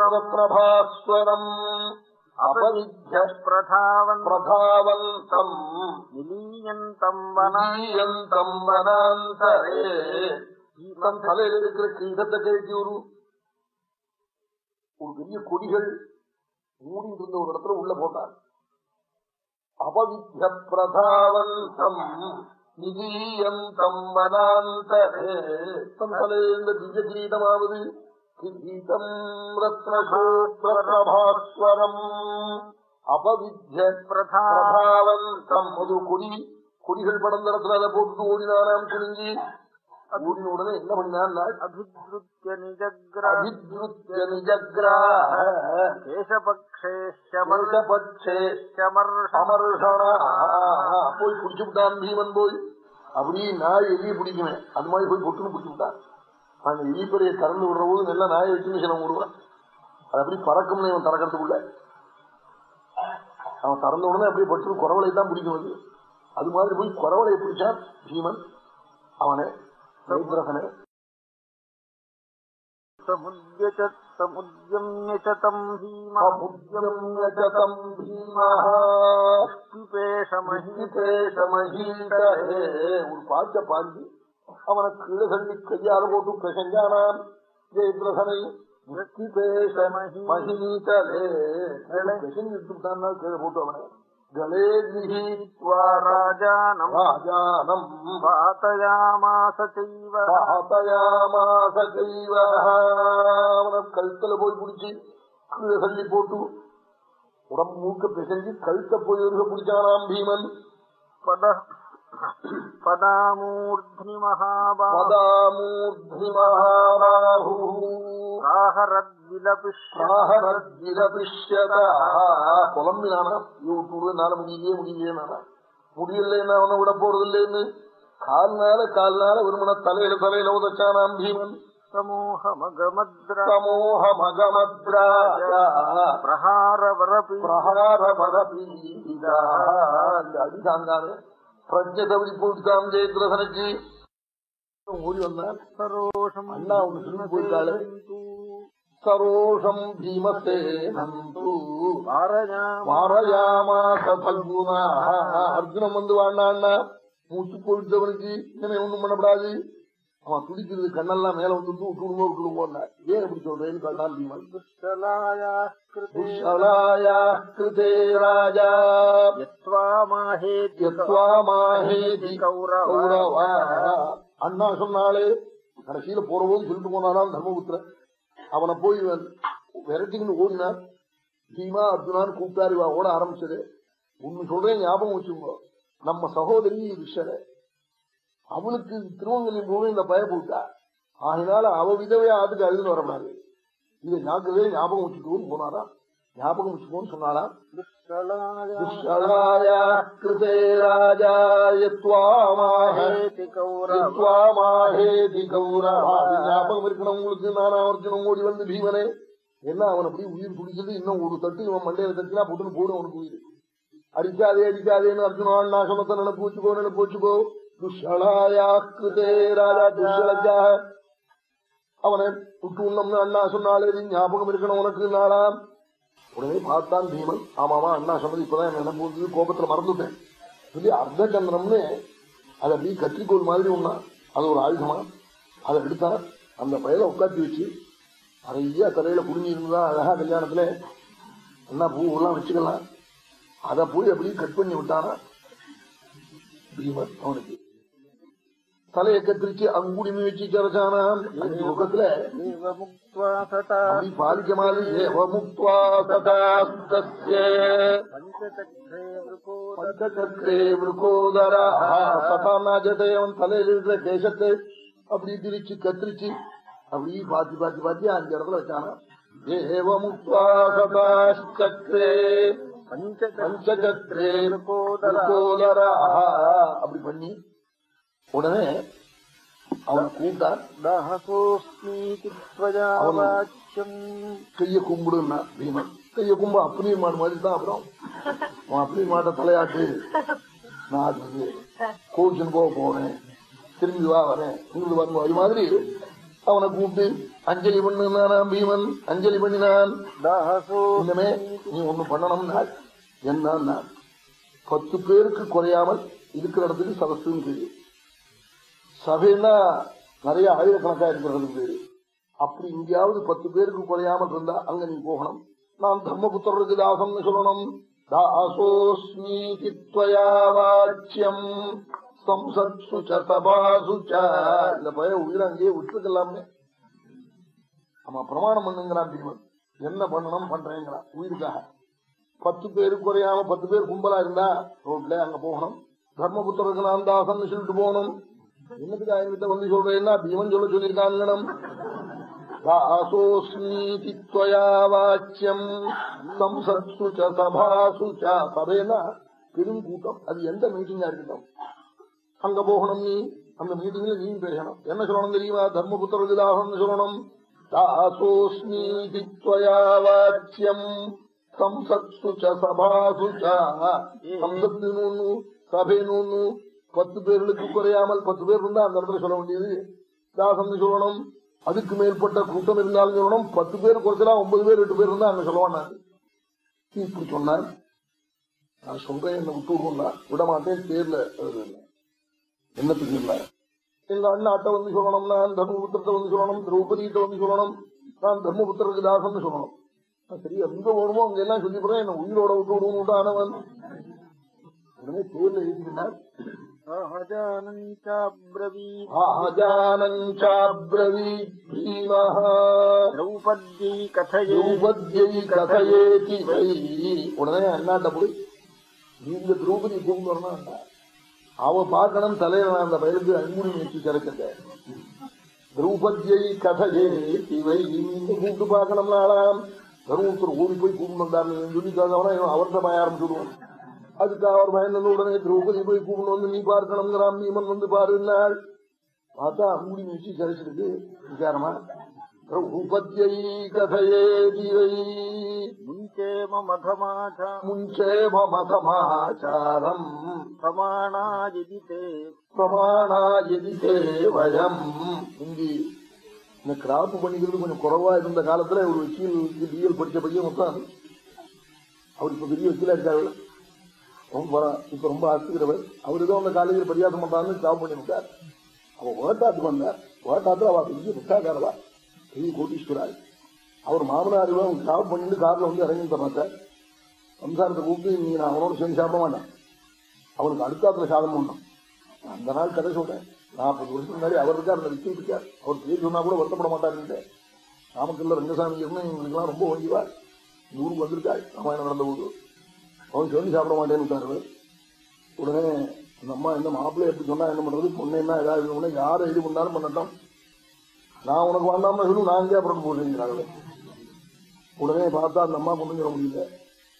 ரத்னபாஸ்வரம் அபவித்ய प्रधावन् பிரதாவந்தம் निलीयन्तम् वना வனாயந்தம் வனாந்தரே தன் தலையில இருக்கிற கிரீடத்தை கழிச்சு ஒரு ஒரு பெரிய கொடிகள் மூடிட்டு இருந்த ஒரு இடத்துல உள்ள போட்டார் அபவித்ய பிரதாவந்தம் நிதியம் தம் மனாந்தரே. தம் தலைந்த திவ்ய கீதமாவது கிரீதம் ரத்னசோத்ரபாஸ்வரம் அபவித்ய பிரபாவந்தம் முது குடி. குடிகள் படம் தரத்துல அதை போட்டு ஓடினானாம் குனிஞ்சி கூடின உடனே என்ன பண்ணினான் அபித்ருத்ய நிஜக்ராக போய் பிடிச்சு விட்டான் பீமன் போய். அப்படியே நாய் எலியை பிடிக்குவேன் அது மாதிரி போய் பொட்டுன்னு பிடிச்சு விட்டான் அந்த திறந்து விடுற போது நல்லா நாயை வச்சுன்னு சில விடுவான் அது அப்படி பறக்கும் இவன் திறக்கிறதுக்குள்ள அவன் திறந்த உடனே அப்படியே பட்டு குறவலை தான் பிடிக்கும் அது. அது மாதிரி போய் குறவளையை பிடிச்சான் பீமன். அவனை ஜெயத்ரகனே समुद्य च समुद्यम्य च तम् சமுத்தியம்ய ச தம் பீமஹ भीमापेशमहीपेशमहीतहे ஒரு பாட்ட பாடி அவனை கீழே தள்ளி கையால போட்டு பிரசஞ்சானான் ஜெயத்ரகனை மகிமீட்டலே பிரசஞ்சிட்டுட்டான்னா கீழே போட்டு அவனை கலே கிரகீத்வா राजानम् ராஜானம் पातयामास चैव பாத்தயாமாச கைவ அவனை கழுத்துல போய் பிடிச்சி கீழே தள்ளி போட்டு உடம்பு மூக்க பிசைஞ்சு கழுத்த போய் இருக்க பிடிச்சானாம் பீமன் पद பதாமூர்த்னி மகாபாதாமூர்த்னி மகாபாஹு புலம்பினானா இவட்டு நாள முடியவே முடியவே நானா முடியல என்ன அவனை விட போறது இல்லைன்னு கால்னால கால்னால விரும்பின தலையில தலையில உதச்சானாம் பீமன் பிரகாரவரபி பிரகாரவரபி அடிதாங்காரு பிரஜதவிப்பூட்டாம் ஜெயத்ரசனுக்கு ஓடி வந்தார் சரோஷம் அண்ணா ஒன்று சொல்லி போயிட்டாள் சரோஷம் பீமசே நந்து மாரயாமாச பல்குனா அர்ஜுனம் வந்து வாண்டான்னா மூச்சு போயிட்டவனுக்கு இனிமே ஒண்ணும் பண்ணப்படாது அவன் துடிக்கிறது கண்ணெல்லாம் மேல வந்து விட்டு விடுங்க விட்டுடுவோம் ஏன் எப்படி சொல்றேன்னு கௌரவா. அண்ணா சொன்னாலே கடைசியில போறபோது சொல்லிட்டு போனாராம் தர்மபுத்திரன். அவனை போய் விரட்டிங்கன்னு ஓடினார் பீமா அர்ஜுனான்னு கூப்பிட்டாரு ஓட ஆரம்பிச்சது. ஒன்னு சொல்றேன் ஞாபகம் வச்சுக்கோ. நம்ம சகோதரி விஷர அவளுக்கு திருவங்கலி போக இந்த பய போட்டா ஆகினால அவ விதவையா அதுக்கு அழுதுன்னு வரக்கூடாது இதை ஜாக்கிரதையே ஞாபகம் வச்சுக்கோன்னு போனாராம் ஞாபகம் வச்சுக்கோன்னு. இது ஞாபகம் இருக்கணும் உங்களுக்கு. நானா அர்ஜுனம் ஓடி வந்து பீமனே. என்ன அவன் அப்படி உயிர் குடிச்சது இன்னும் ஒரு தட்டு இவன் மண்டையில தட்டினா புட்டுன்னு போடும் அவனுக்கு உயிர். அடிக்காதே அடிக்காதேன்னு அர்ஜுனான் நாசமத்தை நினைப்பு வச்சுக்கோ நினைப்பு வச்சுக்கோ. துஷலாயா ராஜா துஷலஜா அவனை விட்டு உண்ணம்னு அண்ணா சொன்னாலே இது ஞாபகம் இருக்கணும் உனக்கு நாளாம் உடனே பார்த்தான் பீமன் ஆமாமா அண்ணா சொன்னது இப்பதான் என்ன போகுது கோபத்துல மறந்துட்டேன் சொல்லி அர்த்த சந்திரம்னு அதை அப்படியே கத்திரிக்கோள் மாதிரி ஒண்ணா அது ஒரு ஆயுதமா அதை எடுத்தான் அந்த பயலை உட்காந்து வச்சு நிறைய தலையில குடிஞ்சி இருந்தா அழகா கல்யாணத்துல என்ன பூ எல்லாம் வச்சுக்கலாம் அதை போய் அப்படியே கட் பண்ணி விட்டானா பீமன் அவனுக்கு தலையை கத்திரிச்சு அங்குடிமி வச்சு சரச்சானா அஞ்சு முகத்துல பாலிக்க மாதிரி அவன் தலையில இருக்கிற கேசத்தை அப்படி பிரிச்சு கத்திரிச்சு அப்படி பாத்தி பாத்தி பாத்தி அஞ்சு இடத்துல வச்சானா. ஏவ முக்வா சதாச்சக்கரே பஞ்சசக்கரே விருகோதரா. அப்படி பண்ணி உடனே அவன் கூட்டான் கைய கும்பிடுன்னா பீமன் கைய கும்ப அப்படி மாடு மாதிரி தான் அப்புறம். அவன் அப்படி மாட்ட தலையாட்டு. நான் அது கோச்சுன்னு போக போறேன். திரும்பி வா வரேன். இங்கிருந்து வரணும் அது மாதிரி அவனை கூப்பிட்டு அஞ்சலி பண்ணுனான் பீமன். அஞ்சலி பண்ணினான். இனிமே நீ ஒண்ணு பண்ணணும்னா என்னன்னா பத்து பேருக்கு குறையாமல் இருக்கிற இடத்துக்கு சதஸ்துன்னு தெரியும் சபைன்னா நிறைய ஆயிரக்கணக்கா இருக்கிறது பேரு அப்படி இங்கேயாவது பத்து பேருக்கு குறையாமல் இருந்தா அங்க நீ போகணும். நான் தர்மபுத்திரருக்கு தாசம்னு சொல்லணும். தாசோஸ்மீதி வாச்சியம். சம்சத்சு ச ச. இந்த பய உயிரை அங்கேயே விட்டுருக்கலாமே. பிரமாணம் பண்ணுங்கிறான் பீமன் என்ன பண்ணணும் பண்றேங்கிறான் உயிருக்காக. பத்து பேருக்கு குறையாம பத்து பேர் கும்பலா இருந்தா ரோட்ல அங்க போகணும். தர்மபுத்திரருக்கு நான் தாசம்னு சொல்லிட்டு போகணும். என்னத்துக்கு என்கிட்ட வந்து சொல்றேன்னா பீமன் சொல்ல சொல்லியிருக்காங்கனம் வாச்சியம் சம்சத்சு சபாசு ச சபைனா. பெருங்கூட்டம் அது எந்த மீட்டிங்கா இருக்கட்டும். அங்க போகணும் நீ. அந்த மீட்டிங்ல நீ பேசணும். என்ன சொல்லணும் தெரியுமா? தர்மபுத்திரருக்கு தாசம்னு சொல்லணும். தாசோஸ்மீதி த்வயா வாச்சியம் சம்சத்சு சபாசு சம்சத்து சபைனு பத்து பேர்களுக்கு குறையாமல் பத்து பேர் இருந்தா அந்த இடத்துல சொல்ல வேண்டியது. தாசம்னு சொல்லணும். அதுக்கு மேற்பட்ட கூட்டம் இருந்தாலும் சொல்லணும். பத்து பேர் குறைச்சலாம் ஒன்பது பேர் எட்டு பேர் இருந்தா அங்க சொல்லுவான் நீ இப்படி சொன்னார் நான் சொல்றேன் என்ன விட்டுருக்கா விட மாட்டேன் தேர்ல என்னத்துக்கு இல்ல? எங்க அண்ணாட்ட வந்து சொல்லணும். நான் தர்மபுத்திரத்தை வந்து சொல்லணும். திரௌபதிகிட்ட வந்து சொல்லணும். நான் தர்மபுத்திரருக்கு தாசம்னு சொல்லணும். சரி எங்க வேணுமோ அங்க எல்லாம் சொல்லி போறேன் என்ன உயிரோட விட்டு விடுவோம் ஆனவன் உடனே தேர்ல எழுதினார் திரௌபதியை கதையேதி உடனே அண்ணாட்ட போய் நீங்க திரௌபதி கூப்பிட்டு வரணும் அவ பார்க்கணும் தலையில அந்த பயலுக்கு அன்புணி நீக்கி கிடக்குங்க திரௌபதியை கதையே இவை நீங்க கூப்பிட்டு பார்க்கணும்னாலாம் தருமத்தர் ஓடி போய் கூப்பிட்டு வந்தாருன்னு சொல்லி அவர்கிட்ட போய் ஆரம்பிச்சுடுவோம் அதுக்கு அவர் பயந்து உடனே திரௌபதி போய் கூப்பிட்டு வந்து நீ பார்க்கணுங்கிறான் பீமன் வந்து பாருன்னாள் பார்த்தா மூடி மீச்சு கரைச்சிருக்கு விசாரமா? முஞ்சேமதமாச்சாரம் பிரமாணாயதிதே பிரமாணாயதிதே வயம். இங்கே இந்த கிராப்பு பண்ணிக்கிறது கொஞ்சம் குறவா இருந்த காலத்துல ஒரு வக்கீல் படிச்ச பையன் மொத்தம் அவர் இப்ப பெரிய வக்கீலா இருக்காரு. ரொம்ப பரவா- இப்ப ரொம்ப அசுகிறவர் அவர் ஏதோ அந்த காலேஜில் பரியாசம் பண்றான்னு ஜாப் பண்ணி விட்டார். அவ ஓட்டாத்துக்கு வந்தார் ஓட்டாத்துல அவ பெரிய புத்தாக்காரவா பெரிய கோட்டீஸ்வராய் அவர் மாமனார் ஜாப் பண்ணிட்டு கார்ல வந்து இறங்கி சார். சம்சாரத்தை கூப்பிட்டு நீங்க நான் அவனோட சேர்ந்து சாப்பிட மாட்டேன். அவனுக்கு அடுத்தாத்துல சாதம் பண்ணணும். அந்த நாள் கதை சொல்றேன். நாற்பது வருஷம் முன்னாடி அவர் இருக்கார் அந்த விக்கல் இருக்கார். அவர் பேர் சொன்னா கூட வருத்தப்பட மாட்டாருன்ட்டு. நாமக்கல்ல ரங்கசாமி இருந்து இவங்களுக்குலாம் ரொம்ப வங்கிவார் ஊருக்கு வந்திருக்காள் ராமாயணம் நடந்த போது. அவன் சொல்லி சாப்பிட மாட்டேன்னு உடனே அந்த அம்மா என்ன மாப்பிள்ளை எப்படி சொன்னா என்ன பண்றது? பொண்ணுன்னா ஏதாவது உடனே யாரை இது பண்ணாலும் பண்ணட்டும். நான் உனக்கு வேண்டாம்னு சொல்லி நான் இங்கே அப்புறம் போட்டுருக்கிறாங்களே உடனே பார்த்தா அந்த அம்மா பொண்ணுங்கிற முடியல.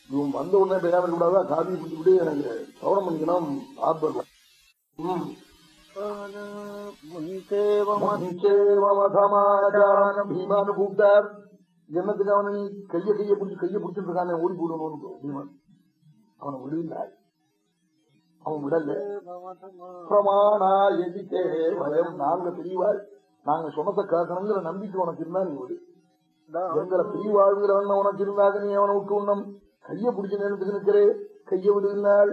இவன் வந்த உடனே பெரியாமல் கூடாதா? காதி பிடிச்சிக்கிட்டு எனக்கு கவனம் பண்ணிக்கணும் ஆத்மர்ல என்னத்துக்கு அவனை கைய கைய பிடிச்சி கைய பிடிச்சிட்டு இருக்கானே? ஓடி போடணும்னு பீமான். அவனை விடுவில்லை அவன் விடல பிரமாணா எதித்தே வயம் நாங்க பிரிவாள் நாங்க சொன்னத்தை காக்கணுங்கிற நம்பிக்கை உனக்கு இருந்தா நீ விடு எங்களை பிரிவாழ்ங்கிறவன் உனக்கு இருந்தாக நீ அவனை விட்டு உண்ணும் கைய பிடிச்சு நேரத்துக்கு நிற்கிறே. கைய விடுவினாள்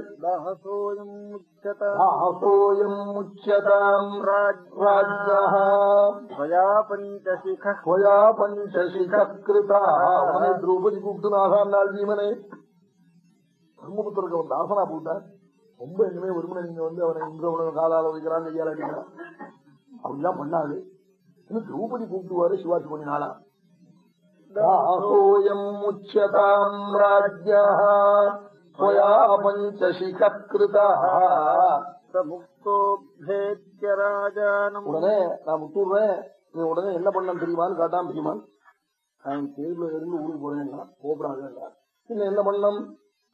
பஞ்சசிகிருதா அவனை திரௌபதி கூப்பிட்டு நாகான் நாள் ஜீவனே குங்குமத்திற்கு அவன் தாசனா போட்டான் ரொம்ப எங்கேயுமே ஒருமுறை நீங்க வந்து அவனை இந்த உடனே காலால வைக்கிறான் கையால் அடிக்கிறான். அப்படிலாம் பண்ணாது இன்னும் திரௌபதி கூப்பிட்டுவாரு சிவாஜி கொஞ்ச நாளா. உடனே நான் முத்துடுறேன் நீ உடனே என்ன பண்ண தெரியுமான்னு காட்டாம தெரியுமான் நான் தேர்வுல இருந்து ஊருக்கு போறேன் கோபடாது என்ன பண்ணலாம்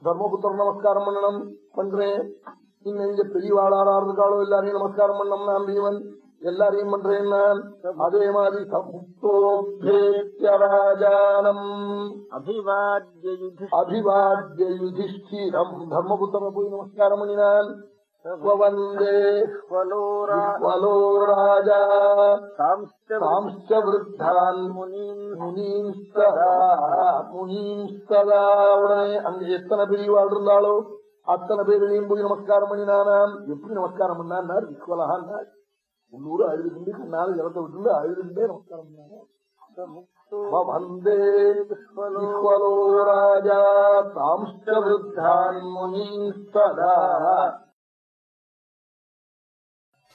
தர்மபுத்திர நமஸ்காரம் பண்ணணும். பண்றேன் இன்னும் இங்க பெரியவாளாரா இருக்காளோ எல்லாரையும் நமஸ்காரம் பண்ணம் நான் பீவன் எல்லாரையும் பண்றேன் நான். அதே மாதிரி சமுத்தோஜானம் அபிவாத்திய யுதிஷ்டிரம் தர்மபுத்திர போய் நமஸ்காரம் பண்ணினான் வந்தேராஜான் முனீம்ஸ்ததா உடனே அங்க எத்தனை பெரியவாள் இருந்தாலோ அத்தனை பேர்களையும் போய் நமஸ்காரம் பண்ணினானாம். எப்படி நமஸ்காரம் பண்ணார் விஸ்வலகான் உள்ளூர் அழுதுகிண்டு கண்ணால் ஜலத்தை விட்டு அழுதுகிட்டே நமஸ்காரம் பண்ணாங்க ராஜா தாம்ஷ்ட விருத்தான் முனீஸ்ததா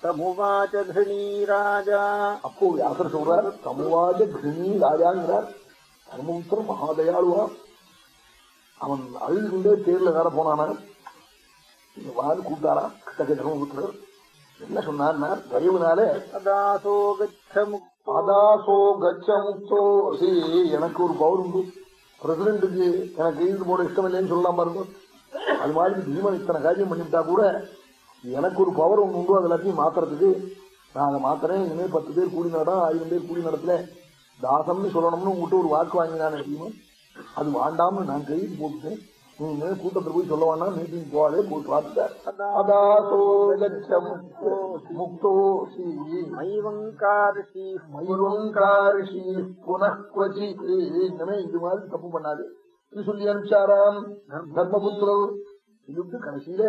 தமுவாச்ச கிருணி ராஜா அப்போ யாசர் சொல்றார் தமுவாச்ச கிருணி ராஜாங்கிறார் தர்மபுத்திரன் மகாதயாளுவா. அவன் அழுது கொண்டே தேர்ல வேற போனானா வாழ் கூட்டாரா கிட்டக்க தர்மபுத்திரர். என்ன சொன்னார்னா தயவுனாலே அதாசோ கச்ச முக்தோ சரி எனக்கு ஒரு பவர் உண்டு. பிரசிடென்ட்டுக்கு எனக்கு போட இஷ்டம் இல்லைன்னு சொல்லலாம் பாருங்க அது மாதிரி பீமன் இத்தனை காரியம் பண்ணிவிட்டா கூட எனக்கு ஒரு பவர் ஒன்று உண்டு அது எல்லாத்தையும் மாத்துறதுக்கு. நான் அதை மாத்துறேன் இனிமேல் பத்து பேர் கூடி நடம் ஆயிரம் பேர் கூடி நடத்தல. தாசம்னு சொல்லணும்னு உங்ககிட்ட ஒரு வாக்கு வாங்கினானே பீமன் அது வாண்டாம்னு நான் கைது போட்டுட்டேன். நீ இனிமே கூட்டத்துல போய் சொல்ல வேணாம் மீட்டிங் போவாதே போய் பார்த்துட்டார் இது மாதிரி தப்பு பண்ணாது. சொல்லி அனுப்பிச்சாராம். தர்மபுத்திரர். விட்டு கடைசியில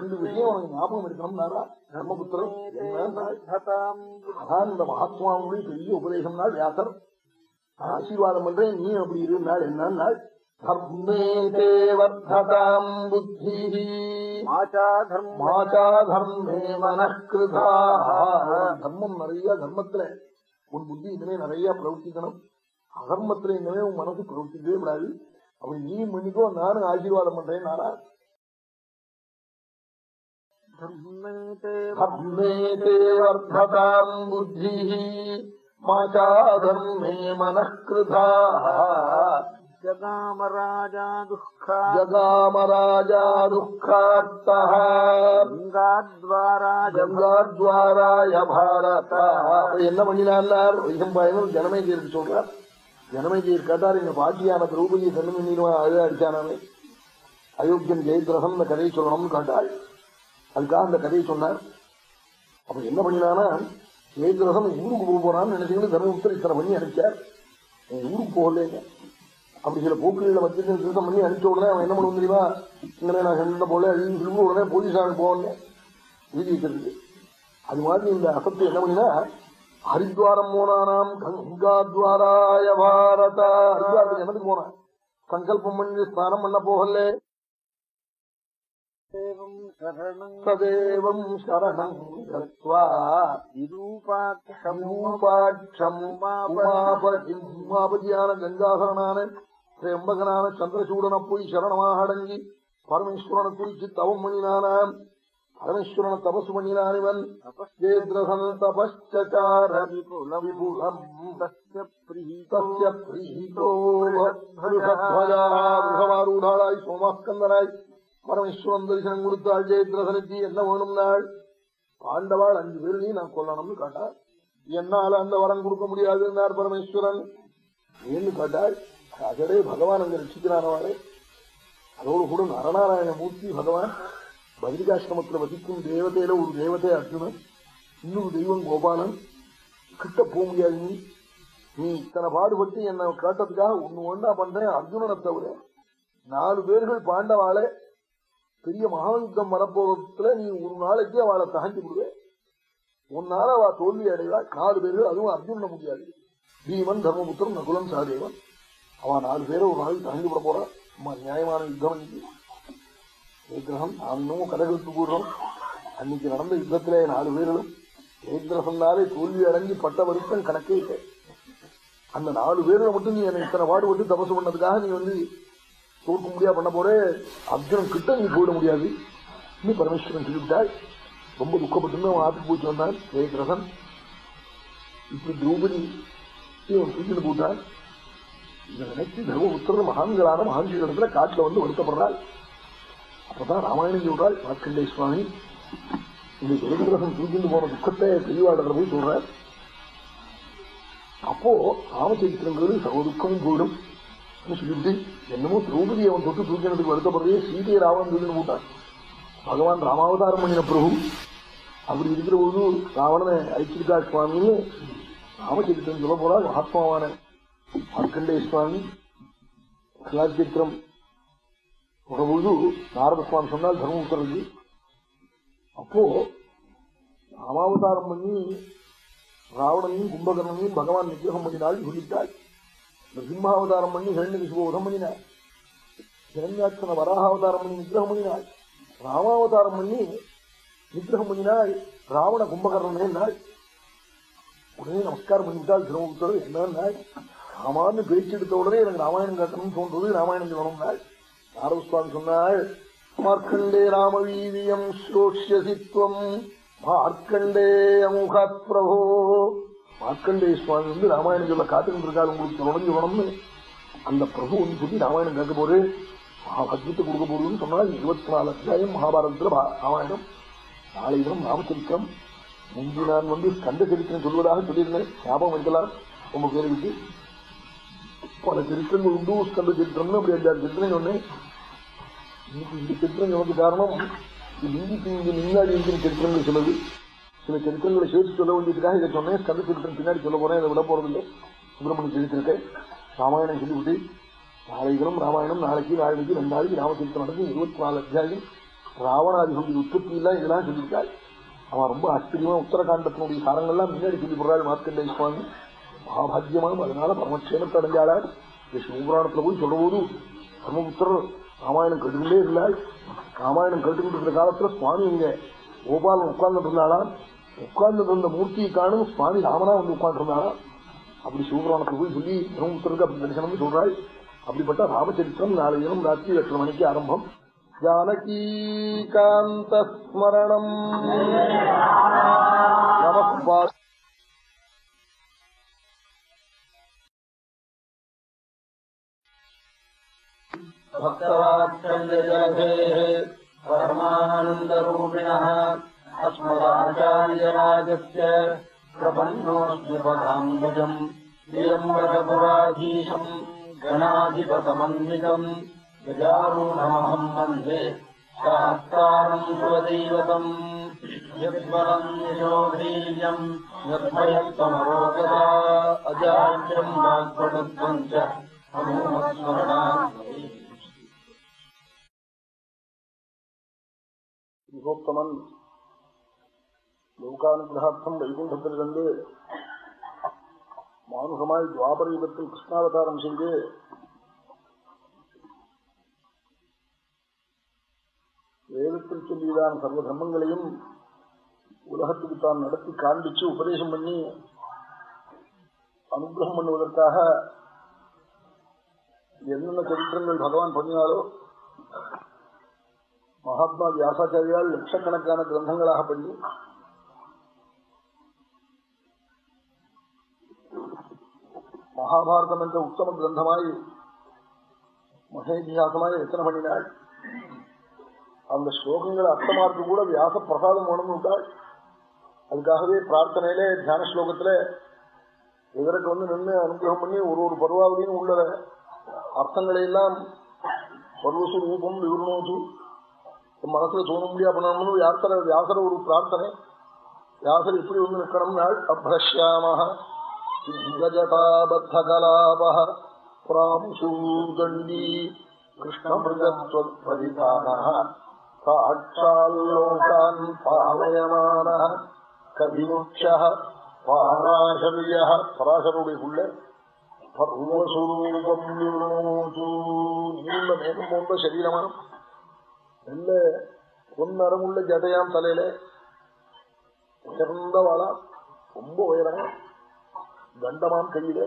இந்த விஷயம் அவனுக்கு ஞாபகம் இருக்கணும்னாரா தர்மபுத்திரர் என்ன அதான் இந்த மகாத்மாவுடைய பெரிய உபதேசம்னா வியாசர் நான் ஆசீர்வாதம் பண்றேன் நீ அப்படி இருந்தால் என்னன்னா தர்மம் நிறைய தர்மத்துல உன் புத்தி இனிமே நிறைய பிரவர்த்திக்கணும் அதர்மத்துல இனிமே உன் மனசு பிரவர்த்திக்கவே கூடாது அப்படி நீ பண்ணிக்கோ நானும் ஆசீர்வாதம் பண்றேன் நாரா மாச்சா தர்மே மனக்கிருதா ஜகாம ராஜா துக்கா ஜகாம ராஜா துக்கார்த்தः கங்காத்வாரா கங்காத்வாராய பாரத என்ன பண்ணினார் வைசம்பாயனும் ஜனமேஜருக்கு சொல்றார். ஜனமேஜர் கேட்டார் எங்க பாட்டியான திரௌபதியை கண்ணு பண்ணிடுவான் அழ அடிச்சானே அயோக்கியன் ஜெயத்ரசம் இந்த கதையை சொல்லணும்னு கேட்டாள். அதுக்காக அந்த கதையை சொன்னார். அப்ப என்ன பண்ணினானா ஜெயத்ரசம் ஊருக்கு போக போறான்னு நினைச்சுக்கிட்டு தர்மபுத்தர் இத்தனை பண்ணி அனுப்பிச்சார். ஊருக்கு போகலங்க. அப்படி சில போக்குகளில் வச்சு திருத்தம் பண்ணி அனுப்பிச்ச உடனே அவன் என்ன பண்ணுவோம் தெரியுமா? இங்கே நான் கண்ட போல அப்படின்னு சொல்லி உடனே போலீஸாக போவாங்க. வீதி வைக்கிறது அது மாதிரி இந்த அசத்து என்ன பண்ணினா ஹரித்வாரம் போனானாம் கங்காத்வாராய பாரத. ஹரித்வாரத்துக்கு என்னத்துக்கு போனான்? சங்கல்பம் பண்ணி ஸ்நானம் பண்ண போகல. விரூபாட்சம் உமாபாட்சம் உமாபதி உமாபதியான கங்காசரனான திரையம்பகனான சந்திரசூடனை போய் சரணமாக அடங்கி பரமேஸ்வரனை குறிச்சு தவம் பண்ணினானாம் பரமேஸ்வரனை தபசு பண்ணினான் இவன் ஜேத்ரசன் தபஸ்சார விபுலம் பிரீதோ சோமாஸ்கந்தனாய் பரமேஸ்வரன் தரிசனம் கொடுத்தாள் ஜெயத்ரசனுக்கு என்ன வேணும் நாள்? பாண்டவாள் அஞ்சு பேரையும் நான் கொல்லணும்னு காட்டாள் என்னால அந்த வரம் கொடுக்க முடியாதுன்னார் பரமேஸ்வரன். ஏன்னு கேட்டாள் அதடே பகவான் அங்க ரட்சிக்கிறானவாளே அதோடு கூட நரநாராயண மூர்த்தி பகவான் பதிரிகாசிரமத்தில் வசிக்கும் தேவதையில ஒரு தேவதை அர்ஜுனன் இன்னொரு தெய்வம் கோபாலன். கிட்ட போக முடியாது நீ. நீ இத்தனை பாடுபட்டு என்ன கேட்டதுக்காக ஒன்னு ஒன்னா பண்றேன் அர்ஜுனனை தவிர. நாலு பேர்கள் பாண்டவாளே பெரிய மகாயுத்தம் வரப்போறதுல நீ ஒரு நாளைக்கு அவளை தகஞ்சு விடுவ உன்னால அவ தோல்வி அடைவாள். நாலு பேர்கள் அதுவும் அர்ஜுன முடியாது. பீமன் தர்மபுத்திரன் நகுலன் சகதேவன் அவன் நாலு பேரை ஒரு நாளைக்கு தகஞ்சு விட போறான் அம்மா நியாயமான யுத்தம் இன்னைக்கு ஏகிரகம் கதைகளுக்கு இன்னமும் கதகளுக்கு கூடுறோம் அன்னைக்கு நடந்த யுத்தத்திலே நாலு பேர்களும் ஏகிரகம்னாலே தோல்வி அடைஞ்சு பட்ட வருத்தம் கணக்கே இல்லை. அந்த நாலு பேர்ல மட்டும் நீ என்னை இத்தனை பாடுபட்டு தபசு பண்ணதுக்காக நீ வந்து தோற்க முடியா பண்ண போற அர்ஜுனன் கிட்ட நீ போயிட முடியாது. இன்னும் பரமேஸ்வரன் சொல்லிவிட்டாள் ரொம்ப துக்கப்பட்டு அவன் ஆத்துக்கு போயிட்டு வந்தான். ஜெயகிரகன் இப்படி திரௌபதி இவன் தூக்கிட்டு போட்டான் இதை நினைச்சு தர்மபுத்திரன் மகான்களான மகான்களிடத்துல காட்டுல வந்து வருத்தப்படுறாள். அப்பதான் ராமாயணம் சொல்றாள் மார்க்கண்டே சுவாமி. இந்த ஜெயகிரகம் தூக்கிட்டு போன துக்கத்தை பெரியவாடத்துல போய் சொல்றார். அப்போ ராமச்சரித்திரங்கிறது சர்வதுக்கமும் போயிடும். சொல்லிட்டு என்னமோ திரௌபதி அவன் தொட்டு தூக்கினதுக்கு வருத்தப்படுறதே சீதையை ராவணன் தூக்கிட்டு போட்டான் பகவான் ராமாவதாரம் பண்ணின பிரபு அப்படி இருக்கிற போது ராவணனை அழிச்சிருக்கா சுவாமின்னு ராமச்சரித்திரம் சொல்ல போறா மகாத்மாவான மார்க்கண்டே சுவாமி கலாச்சரித்திரம் போது நாரத சுவாமி சொன்னால் தர்மபுத்திரருக்கு அப்போ ராமாவதாரம் பண்ணி ராவணனையும் கும்பகர்ணனையும் பகவான் நிகிரகம் பண்ணினாள் சொல்லிட்டாள் நரசிம்மாவதாரம் பண்ணி ஹிரண்யகிசுபோதம் பண்ணினாள் ஹிரண்யாட்சன வராகாவதாரம் பண்ணி நிகிரகம் பண்ணினாள் ராமாவதாரம் பண்ணி நிகிரகம் பண்ணினாள் ராவண கும்பகர்ணனே நாள் உடனே நமஸ்காரம் பண்ணிவிட்டால் திருமபுத்தர் என்ன ராமான்னு பிரிச்செடுத்த உடனே எனக்கு ராமாயணம் கேட்கணும்னு தோன்றது ராமாயணம் சொல்லணும் நாள் நாரதசுவாமி சொன்னாள் மார்க்கண்டே ராமவீரியம் ஸ்ரோஷ்யசித்வம் மார்க்கண்டே அமுக பிரபோ மார்க்கண்டேய சுவாமி வந்து ராமாயணம் சொல்ல காத்துக்கிட்டு இருக்காரு உங்களுக்கு சொல்லணும் சொல்லணும்னு அந்த பிரபு வந்து சொல்லி ராமாயணம் கேட்க போது மகாபத்யத்தை கொடுக்க போறதுன்னு சொன்னால் இருபத்தி நாலு அத்தியாயம் மகாபாரதத்துல ராமாயணம். நாளை தினம் ராமச்சரித்திரம். முன்பு நான் வந்து ஸ்கந்த சரித்திரம் சொல்வதாக சொல்லியிருந்தேன். ஞாபகம் வைக்கலாம். ரொம்ப பேருக்கு பல சரித்திரங்கள் உண்டு. ஸ்கந்த சரித்திரம்னு அப்படி அஞ்சாறு சரித்திரம் சொன்னேன் இன்னைக்கு இந்த சரித்திரம் எனக்கு காரணம் இந்திக்கு இங்கு முன்னாடி இருக்கிற சரித்திரங்கள் சொன்னது சில சரித்திரங்களை சேர்த்து சொல்ல வேண்டியதுக்காக இதை சொன்னேன்? ஸ்கந்த சரித்திரம் பின்னாடி சொல்ல போறேன் அதை விட போறதில்லை. சுப்பிரமணிய சரித்திரத்தை ராமாயணம் சொல்லிவிட்டு நாளை தினம் ராமாயணம் நாளைக்கு நாளைக்கு ரெண்டு நாளைக்கு ராமச்சரித்திரம் நடந்து இருபத்தி நாலு அத்தியாயம். ராவணாதிபதி உற்பத்தி எல்லாம் இதெல்லாம் சொல்லியிருக்காள் அவன் ரொம்ப ஆச்சரியமா உத்தரகாண்டத்தினுடைய காரங்கள்லாம் முன்னாடி சொல்லி போடுறாள் மார்க்கண்டே சுவாமி. மகாபாகியமாம் அதனால பரமக்ஷேமத்தை அடைஞ்சாளாள் இந்த சிவபுராணத்துல போய் சொல்ற பிரம்மபுத்திரர் ராமாயணம் கேட்டுக்கொண்டே இருந்தாள் ராமாயணம் கேட்டுக்கிட்டு இருக்கிற காலத்துல சுவாமி இங்க கோபாலன் உட்கார்ந்துட்டு இருந்தாளா உட்கார்ந்துட்டு இருந்த மூர்த்தியை காணும் சுவாமி ராமனா வந்து உட்கார்ந்து இருந்தாளா அப்படி சிவபுராணத்துல போய் சொல்லி தர்மபுத்திரருக்கு அப்படி தரிசனம் சொல்றாள் அப்படிப்பட்ட ராமச்சரித்திரம் நாளை தினம் ராத்திரி எட்டு மணிக்கு ஆரம்பம் जानकीकान्तस्मरणम् नमः पा- भक्तवात्सल्यजलधेः परमानन्दरूपिणः अस्मदाचार्यराजस्य प्रपन्नोऽस्मि पदाम्बुजम् नियम्बरपुराधीशम् गणाधिपतमन्वितम् गजारूढमहम् वन्दे शास्तारम् स्वदैवतम् यद्बलम् यशोधैर्यम् यद्भयत्तमरोगता अजाड्यम् वाक्पटुत्वम् च हनुमत्स्मरणात् யுகோத்தமன் லோகானுகிரகார்த்தம் வைகுண்டத்திலிருந்து மானுகமாய் துவாபரீபத்தில் கிருஷ்ணாவதாரம் செய்து வேதத்தில் சொல்லியதான சர்வ தர்மங்களையும் உலகத்துக்கு தான் நடத்தி காண்பிச்சு உபதேசம் பண்ணி அனுகிரகம் பண்ணுவதற்காக என்னென்ன சரித்திரங்கள் பகவான் பண்ணினாலோ மகாத்மா வியாசாச்சாரியால் லட்சக்கணக்கான கிரந்தங்களாக பண்ணி மகாபாரதம் என்ற உத்தம கிரந்தமாய் மகேதிகாசமாய் ரச்சனை பண்ணினாள் அந்த ஸ்லோகங்கள் அர்த்தமாக்கு கூட வியாச பிரசாதம் வேணும்னு விட்டாள் அதுக்காகவே பிரார்த்தனையிலே தியான ஸ்லோகத்துல இதற்கு வந்து நின்று அனுகிரகம் பண்ணி ஒரு ஒரு பருவாவதியும் உள்ள அர்த்தங்களை எல்லாம் பருவசு ரூபம் விவரணோசு மனசுல தோண முடியா பண்ணணும்னு வியாசர வியாசர ஒரு பிரார்த்தனை வியாசர் இப்படி வந்து நிற்கணும்னா அப்ரஷ்யாம கஜதாபத்தகலாப பிராம்சூதண்டி கிருஷ்ணமிருகத்வத்பரிதான சாட்சால்லோகான் பாவயமான கவிமுக்ஷ பாராசரிய பராசருடைய புள்ள பர்வஸ்வரூபம் நீண்ட மேகம் போன்ற சரீரமான நல்ல பொன்னரமுள்ள ஜடையாம் தலையில சிறந்த வாழா ரொம்ப உயரம் தண்டமாம் கையில.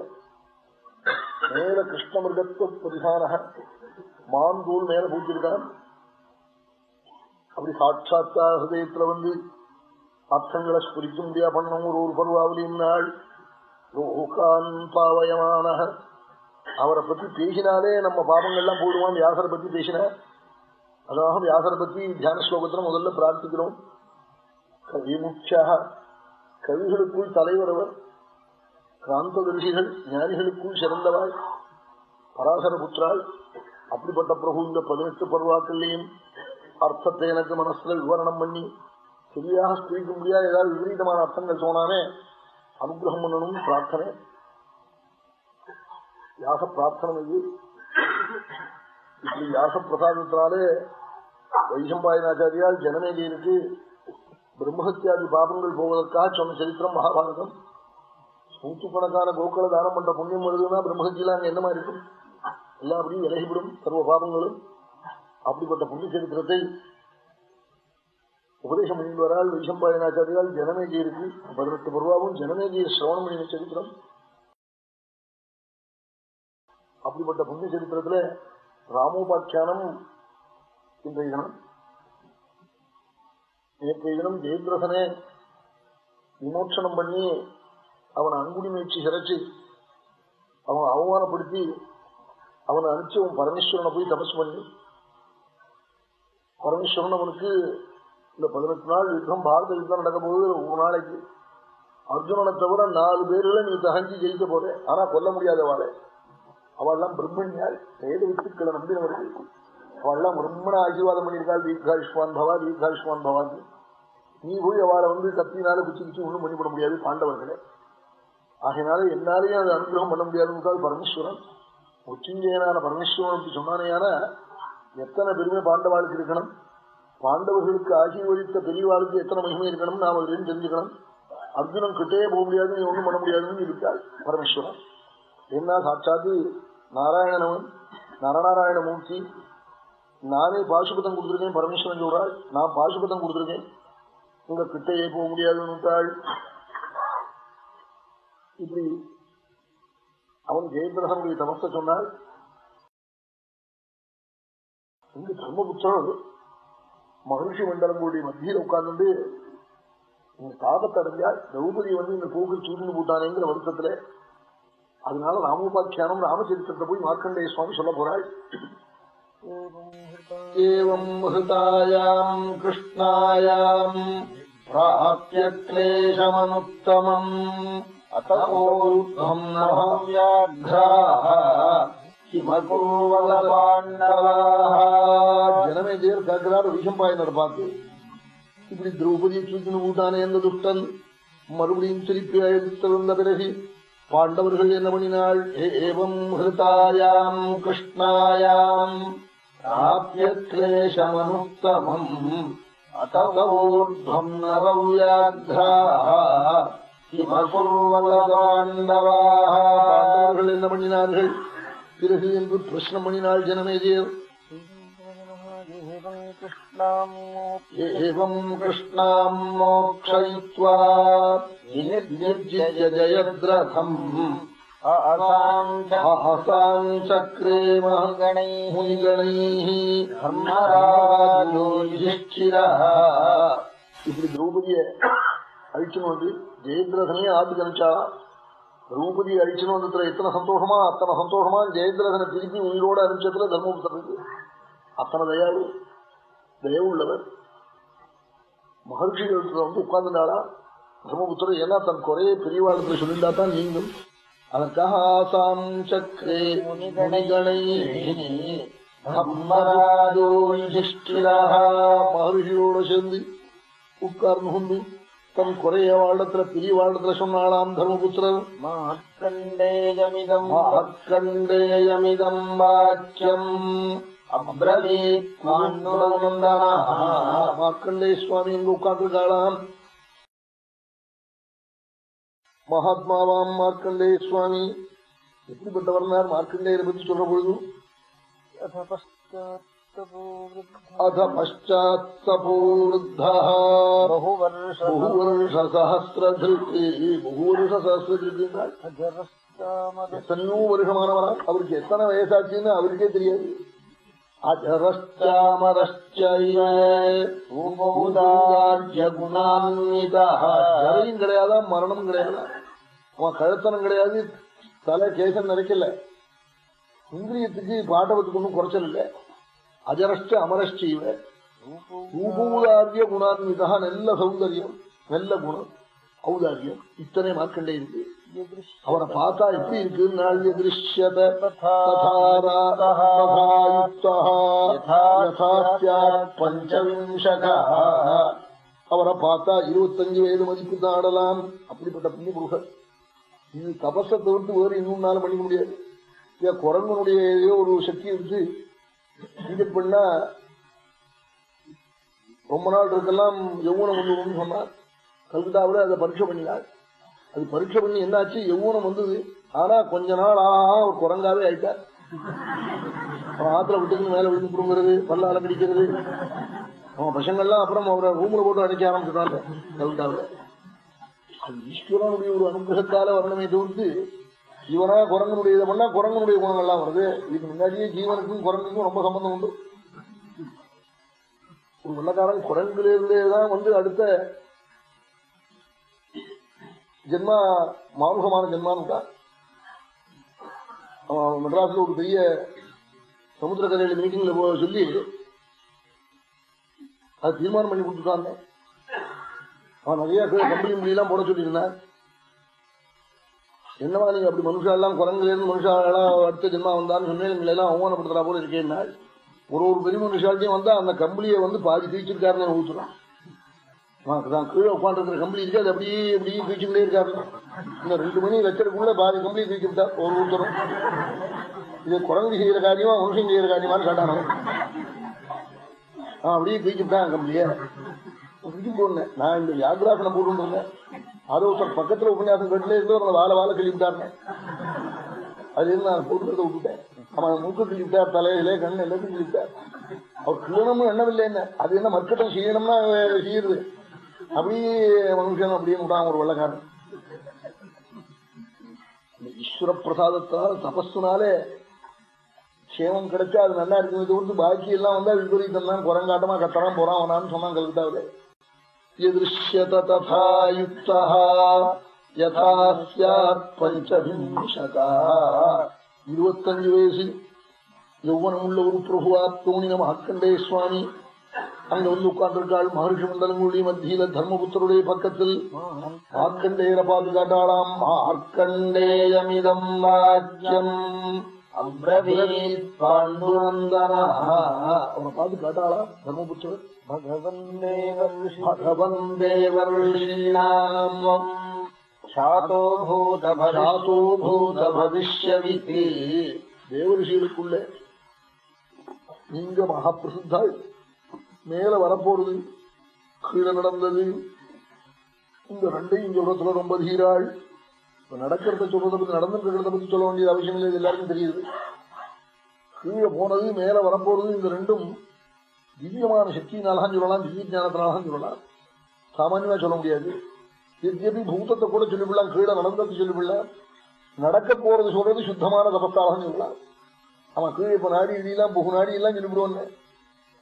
மேல கிருஷ்ண மிருகத்துவ பரிசான மாந்தூள் மேல பூச்சிருக்கான் அப்படி சாட்சாத்தா ஹயத்துல வந்து அர்த்தங்களை ஸ்புரிக்க முடியா பண்ணும் ஒரு ஒரு பருவாவலியும் நாள். லோகான் பாவயமான அவரை பத்தி பேசினாலே நம்ம பாவங்கள்லாம் போடுவான். வியாசரை பத்தி பேசின. அதாக வியாசரை பத்தி தியான ஸ்லோகத்துல முதல்ல பிரார்த்திக்கிறோம். கவிமுக்ஷா கவிகளுக்குள் தலைவர் அவர் கிராந்ததர்ஷிகள் ஞானிகளுக்குள் சிறந்தவாள் பராசர புத்திராள் அப்படிப்பட்ட பிரபு இந்த பதினெட்டு பருவாக்கள்லையும் அர்த்தத்தை எனக்கு மனசுல விவரணம் பண்ணி சரியாக ஸ்பீக்க முடியாது ஏதாவது விபரீதமான அர்த்தங்கள் சொன்னானே அனுகிரகம் பண்ணணும் பிரார்த்தனை வியாச பிரார்த்தனை இது இப்படி வியாச பிரசாதத்தினாலே வைசம்பாயனாச்சாரியால் ஜனமேஜியருக்கு பிரம்மஹத்தியாதி பாபங்கள் போவதற்காக சொன்ன சரித்திரம் மகாபாரதம் நூற்றுக்கணக்கான கோக்களை தானம் பண்ற புண்ணியம் வருதுன்னா பிரம்மஹத்தியில அங்க என்னமா இருக்கும்? எல்லாம் அப்படியும் விலகிவிடும் சர்வ பாபங்களும். அப்படிப்பட்ட புண்ணிய சரித்திரத்தை உபதேசம் பண்ணி வரால் வைசம்பாயனாச்சாரியால் ஜனமேஜியருக்கு பதினெட்டு பருவாவும் ஜனமேஜியை சிரவணம் பண்ணின சரித்திரம். அப்படிப்பட்ட புண்ணிய சரித்திரத்துல ராமோபாக்கியானம் இன்றைய தினம் நேற்றைய தினம் ஜெயத்ரசனே விமோச்சனம் பண்ணி அவனை அங்குடி முயற்சி அவனை அவன் அவமானப்படுத்தி அவனை அனுப்பிச்சு அவன் பரமேஸ்வரனை போய் தபஸ் பண்ணி பரமேஸ்வரன் அவனுக்கு இந்த பதினெட்டு நாள் யுத்தம் பாரத யுத்தம் நடக்கும் போது ஒரு நாளைக்கு அர்ஜுனனை தவிர நாலு பேர்களை நீ தகஞ்சி ஜெயிக்க போற. ஆனா கொல்ல முடியாத வாழை. அவெல்லாம் பிரம்மணியால் வேத வித்துக்களை நம்பினவர்கள். அவள்லாம் பிரம்மண ஆசீர்வாதம் பண்ணியிருக்காள். தீர்காயுஷ்மான் பவா தீர்காயுஷ்மான் பவான்னு நீ போய் அவளை வந்து கத்தினால குச்சி குச்சி ஒண்ணும் பண்ணிவிட முடியாது பாண்டவர்களே. ஆகையினால என்னாலேயும் அது அனுகிரகம் பண்ண முடியாதுன்னு பரமேஸ்வரன். உச்சிஞ்சயனான பரமேஸ்வரன் அப்படி சொன்னானேயான எத்தனை பெருமை பாண்டவாளுக்கு இருக்கணும்? பாண்டவர்களுக்கு ஆசீர்வதித்த பெரியவாளுக்கு எத்தனை மகிமை இருக்கணும் நாம் அதுலேருந்து தெரிஞ்சுக்கணும். அர்ஜுனன் கிட்டே போக முடியாது நீ ஒன்றும் பண்ண முடியாதுன்னு இருக்காள் பரமேஸ்வரன். என்ன சாட்சாத்து? நாராயணனவன் நரநாராயண மூர்த்தி. நானே பாசுபதம் கொடுத்துருக்கேன் பரமேஸ்வரன் சொல்றாள் நான் பாசுபதம் கொடுத்துருக்கேன். உங்க கிட்டையே போக முடியாதுன்னு இப்படி அவன் ஜெயபிரதனுடைய தமச சொன்னால் இங்கு தர்மபுத்திரர் மகர்ஷி மண்டலங்களுடைய மத்தியில் உட்கார்ந்து இந்த தாபத்தை அடைஞ்சால் திரௌபதி வந்து இந்த போக்கில் சூழ்ந்து போட்டானேங்கிற வருத்தத்துல அதனால ராமோபாக்கியானம் ராமச்சரித்திரத்தை போய் மார்க்கண்டேய சுவாமி சொல்ல போறாள் ஹிருதாயாம் கிருஷ்ணாயாம் பிராபிய கிளேஷமனுத்தமம் क्लेशमनुत्तमम् अतोर्ध्वम् नभम् व्याघ्राः किमकुर्वलपाण्डवाः ஜனமே ஜெயர் கேட்கிறார் விஷம்பாயினர் பார்த்து இப்படி திரௌபதியை தூக்கின்னு ஊட்டானே எந்த துஷ்டன் மறுபடியும் திருப்பி அழைத்திருந்த பிறகு பாண்டவர்கள் என்ன பண்ணினாள் ஏவம் ஹிருதாயாம் கிருஷ்ணாயாம் प्राप्य क्लेशमनुत्तमम् अतवोर्ध्वम् नरव्याघ्राः किमकुर्वलपाण्डवाः பாண்டவர்கள் என்ன பண்ணினார்கள்? பிறகு என்று பிரஷ்னம் பண்ணினாள் ஜனமேஜேர் ஏவம் கிருஷ்ணாம் மோக்ஷயித்வா. ஜயத்ரதம். சக்கரே மகங்கணை முனிகணை தர்மராஜோ யுதிஷ்டிரா இப்படி திரௌபதிய அழிச்சுன்னு வந்து ஜெயத்ரகனையே ஆட்டுக்கு அனுப்பிச்சாலாம் தர்மபதி அழிச்சுன்னு வந்ததுல எத்தனை சந்தோஷமா அத்தனை சந்தோஷமா ஜெயத்ரகனை திருப்பி உயிரோடு அனுப்பிச்சதுல தர்மபுத்தருக்கு அத்தனை தயாளு தயவுள்ளவர். மகர்ஷி இடத்துல வந்து உட்கார்ந்துட்டாளா தர்மபுத்திரர் ஏன்னா தன் குறைய பெரியவாளுக்கு சொல்லியிருந்தா தான் நீங்கும். அதற்காக ஆசாம் சக்கரே முனிகணை மகர்ஷியோட சேர்ந்து உட்கார்ந்து கொண்டு தன் குறைய வாழத்துல பிரி வாழத்துல சொன்னாளாம் தர்மபுத்திரர். மகக்கண்டேயமிதம் வாக்கியம். மாக்கண்டே சுவாமி இங்கு உட்கார்ந்துருக்காளாம். மகாத்மாவாம் மார்க்கண்டே சுவாமி எப்படிப்பட்டவர்னார்? மார்க்கண்டேயரை பற்றி சொல்ற பொழுது. அத பஷாத் சபோருத்தா बहुवर्ष பகுவருஷ சஹசிரதிருஷ்டி பகுவருஷ சஹசிரதிருஷ்டி எத்தனையோ வருஷமானவரா அவருக்கு எத்தனை வயசாச்சுன்னு அவருக்கே தெரியாது ஜரையும் கிடையாதா மரணமும் கிடையாது அவன் கழுத்தனம் கிடையாது தலை கேசம் நிறைக்கல இந்திரியத்துக்கு பாட்டவத்துக்கு ஒன்றும் குறைச்சல் இல்லை அஜரஷ்ட அமரஷ்ட ரூபூதாரிய குணான்விதா நல்ல சௌந்தரியம் நல்ல குணம் ஔதாரியம். இத்தனை மார்க்கண்டே இருக்கு. அவரை பார்த்தா எப்படி இருக்கு பஞ்சவிம்சக அவரை பார்த்தா இருபத்தஞ்சு வயது மதிப்பு தான் ஆடலாம். அப்படிப்பட்ட புண்ணிய புருஷர் இது தபசத்தை வந்து வேறு இன்னும் நாள் பண்ணிக்க முடியாது. குரங்கனுடைய ஒரு சக்தி இருந்து இது பண்ணா ரொம்ப நாள் இருக்கலாம் யௌவனம் வந்துடும் சொன்னார். கல்கத்தாவில் அதை பரீட்சை பண்ணினார். அது பரீட்சை பண்ணி என்னாச்சு? யௌவனம் வந்தது. ஆனா கொஞ்ச நாள் ஆஹா ஒரு குரங்காவே ஆயிட்டார். அவன் ஆத்துல விட்டுக்கு மேல விழுந்து புடுங்கிறது பல்ல அலங்கடிக்கிறது அவன் பசங்கள்லாம் அப்புறம் அவரை ரூம்ல போட்டு அடைக்க ஆரம்பிச்சுட்டாங்க கல்கத்தாவில். அது ஈஸ்வரனுடைய ஒரு அனுகிரகத்தால வரணுமே தவிர்த்து இவனா குரங்கனுடைய இதை பண்ணா குரங்கனுடைய குணங்கள்லாம் வருது. இதுக்கு முன்னாடியே ஜீவனுக்கும் குரங்குக்கும் ரொம்ப சம்பந்தம் உண்டு. ஒரு வெள்ளக்காரன் குரங்குல தான் வந்து அடுத்த ஜென்மா மானுகமான ஜென்மான்னு அவன் மெட்ராஸ்ல ஒரு பெரிய சமுத்திர கதையில மீட்டிங்ல போ சொல்லி அது தீர்மானம் பண்ணி கொடுத்துட்டான். அவன் நிறைய கம்பெனி முடியெல்லாம் போட சொல்லியிருந்தான். என்னவா நீங்க அப்படி மனுஷாலாம் எல்லாம் மனுஷாலாம் எல்லாம் அடுத்த ஜென்மா வந்தான்னு சொன்னேன். எங்களை எல்லாம் அவமானப்படுத்துறா போல இருக்கேன்னா ஒரு ஒரு பெரிய மனுஷாலையும் வந்தா அந்த கம்பளியை வந்து பாதி கிழிச்சிருக்காருன்னு ஊத்துறான் தான் கீழே உட்காந்துருக்கிற கம்பளி இருக்கு? அது அப்படியே அப்படியே கிழிச்சுக்கிட்டே இருக்காரு. இந்த ரெண்டு மணி லட்சத்துக்குள்ள பாதி கம்பளி கிழிச்சு ஒரு ஊத்தரும் இது குரங்கு செய்யற காரியமா மனுஷன் செய்யற காரியமான்னு கேட்டானோ? அப்படியே கிழிச்சு விட்டான் கம்பளிய கிழிச்சு போடணும் நான் இந்த வியாகிராசனம் போட்டு இருந்தேன். அது ஒருத்தர் பக்கத்துல உபன்யாசம் கட்டிலே இருந்து அந்த வாழை வாழை கிள்ளி அது இருந்து நான் போட்டுக்கிறத விட்டுட்டேன். அவன் மூக்கு கிள்ளி தலையிலே கண்ணு எல்லாத்தையும் கிள்ளி அவர் கிள்ளணும்னு எண்ணவில்லை என்ன? அது என்ன மர்க்கட்டம் செய்யணும்னா செய்யுது அப்படி மனுஷன் அப்படின்னு விட்டான் ஒரு வெள்ளக்காரன். ஈஸ்வர பிரசாதத்தால் தபஸ்துனாலே சேமம் கிடைச்சா அது நல்லா இருக்கும் இது வந்து பாக்கி எல்லாம் வந்தா விபரீதம் தான் குரங்காட்டமா கத்தறான் போறான் அவனான்னு சொன்னான் கல்கிட்டாவிலே यदृश्यत तथा युक्तः यथा स्यात् பஞ்சவிம்சதா இருபத்தஞ்சு வயசு யௌவனம் உள்ள ஒரு பிரபுவா தோணின மார்க்கண்டே சுவாமி அங்க வந்து உட்கார்ந்திருக்காள் மகர்ஷி மண்டலங்குழி மத்தியில தர்மபுத்தருடைய பக்கத்தில் மார்க்கண்டேயரை பார்த்து காட்டாளாம் மார்க்கண்டேயமிதம் வாக்கியம் அப்ரவீத் பாண்டுநந்தனா அவனை பார்த்து காட்டாளா தர்மபுத்திரர் भगवन् देवर्षि பகவன் தேவர்ஷீணாம் சாதோ பூத சாதோ பூத பவிஷ்யவிதி தேவரிஷிகளுக்குள்ள நீங்க மகாபிரசித்தாள் மேல வரப்போறது கீழே நடந்தது இந்த ரெண்டையும் சொல்றதுல ரொம்ப தீராள் இப்ப நடக்கிறத சொல்றதை பத்தி நடந்துருக்கிறத பத்தி சொல்ல வேண்டியது அவசியம் இல்லை இது எல்லாருக்கும் தெரியுது கீழே போனது மேல வரப்போறது இந்த ரெண்டும் திவ்யமான சக்தியினாலாம் சொல்லலாம் திவ்ய ஞானத்தினாலாம் சொல்லலாம். சாமானியமா சொல்ல முடியாது. எத்யபி பூதத்தை கூட சொல்லிவிடலாம் கீழே நடந்தது சொல்லிவிடலாம். நடக்க போறது சொல்றது சுத்தமான தபஸ்தாலாம் சொல்லலாம். அவன் கீழே இப்ப நாடி இடியெல்லாம் புகு நாடி எல்லாம் சொல்லிவிடுவான்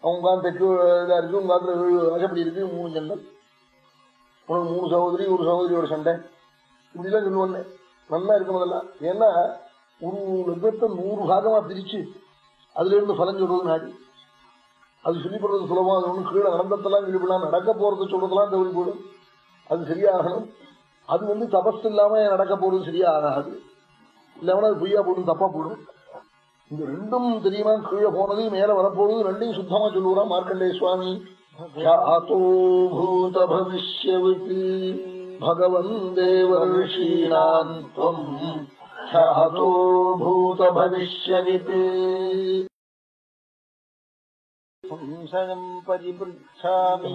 அவன் உட்காந்து தெற்கு இதா இருக்கு உங்க வாசப்படி இருக்கு மூணு சண்டை. உனக்கு மூணு சகோதரி ஒரு சகோதரியோட சண்டை. இப்படிலாம் சொல்லுவான் நல்லா இருக்கும் அதெல்லாம். ஏன்னா ஒரு லட்சத்தை நூறு பாகமா பிரிச்சு அதுல இருந்து பலன் சொல்றது நாடி. அது சொல்லி போடுறது சுலபம். அது ஒன்றும் கீழே அனந்தத்தெல்லாம் விழிப்பிடலாம் நடக்க போறது சொல்றதெல்லாம் தவறி போடும் அது சரியாகணும். அது வந்து தபஸ் இல்லாம நடக்க போறது சரியா ஆகாது இல்லாமல் அது பொய்யா போடும் தப்பா போடும். இந்த ரெண்டும் தெரியுமா? கீழே போனது மேல வரப்போகுது ரெண்டையும் சுத்தமா சொல்லுவான் மார்க்கண்டே சுவாமி பூத பவிஷ்யவிட்டு பகவன் தேவ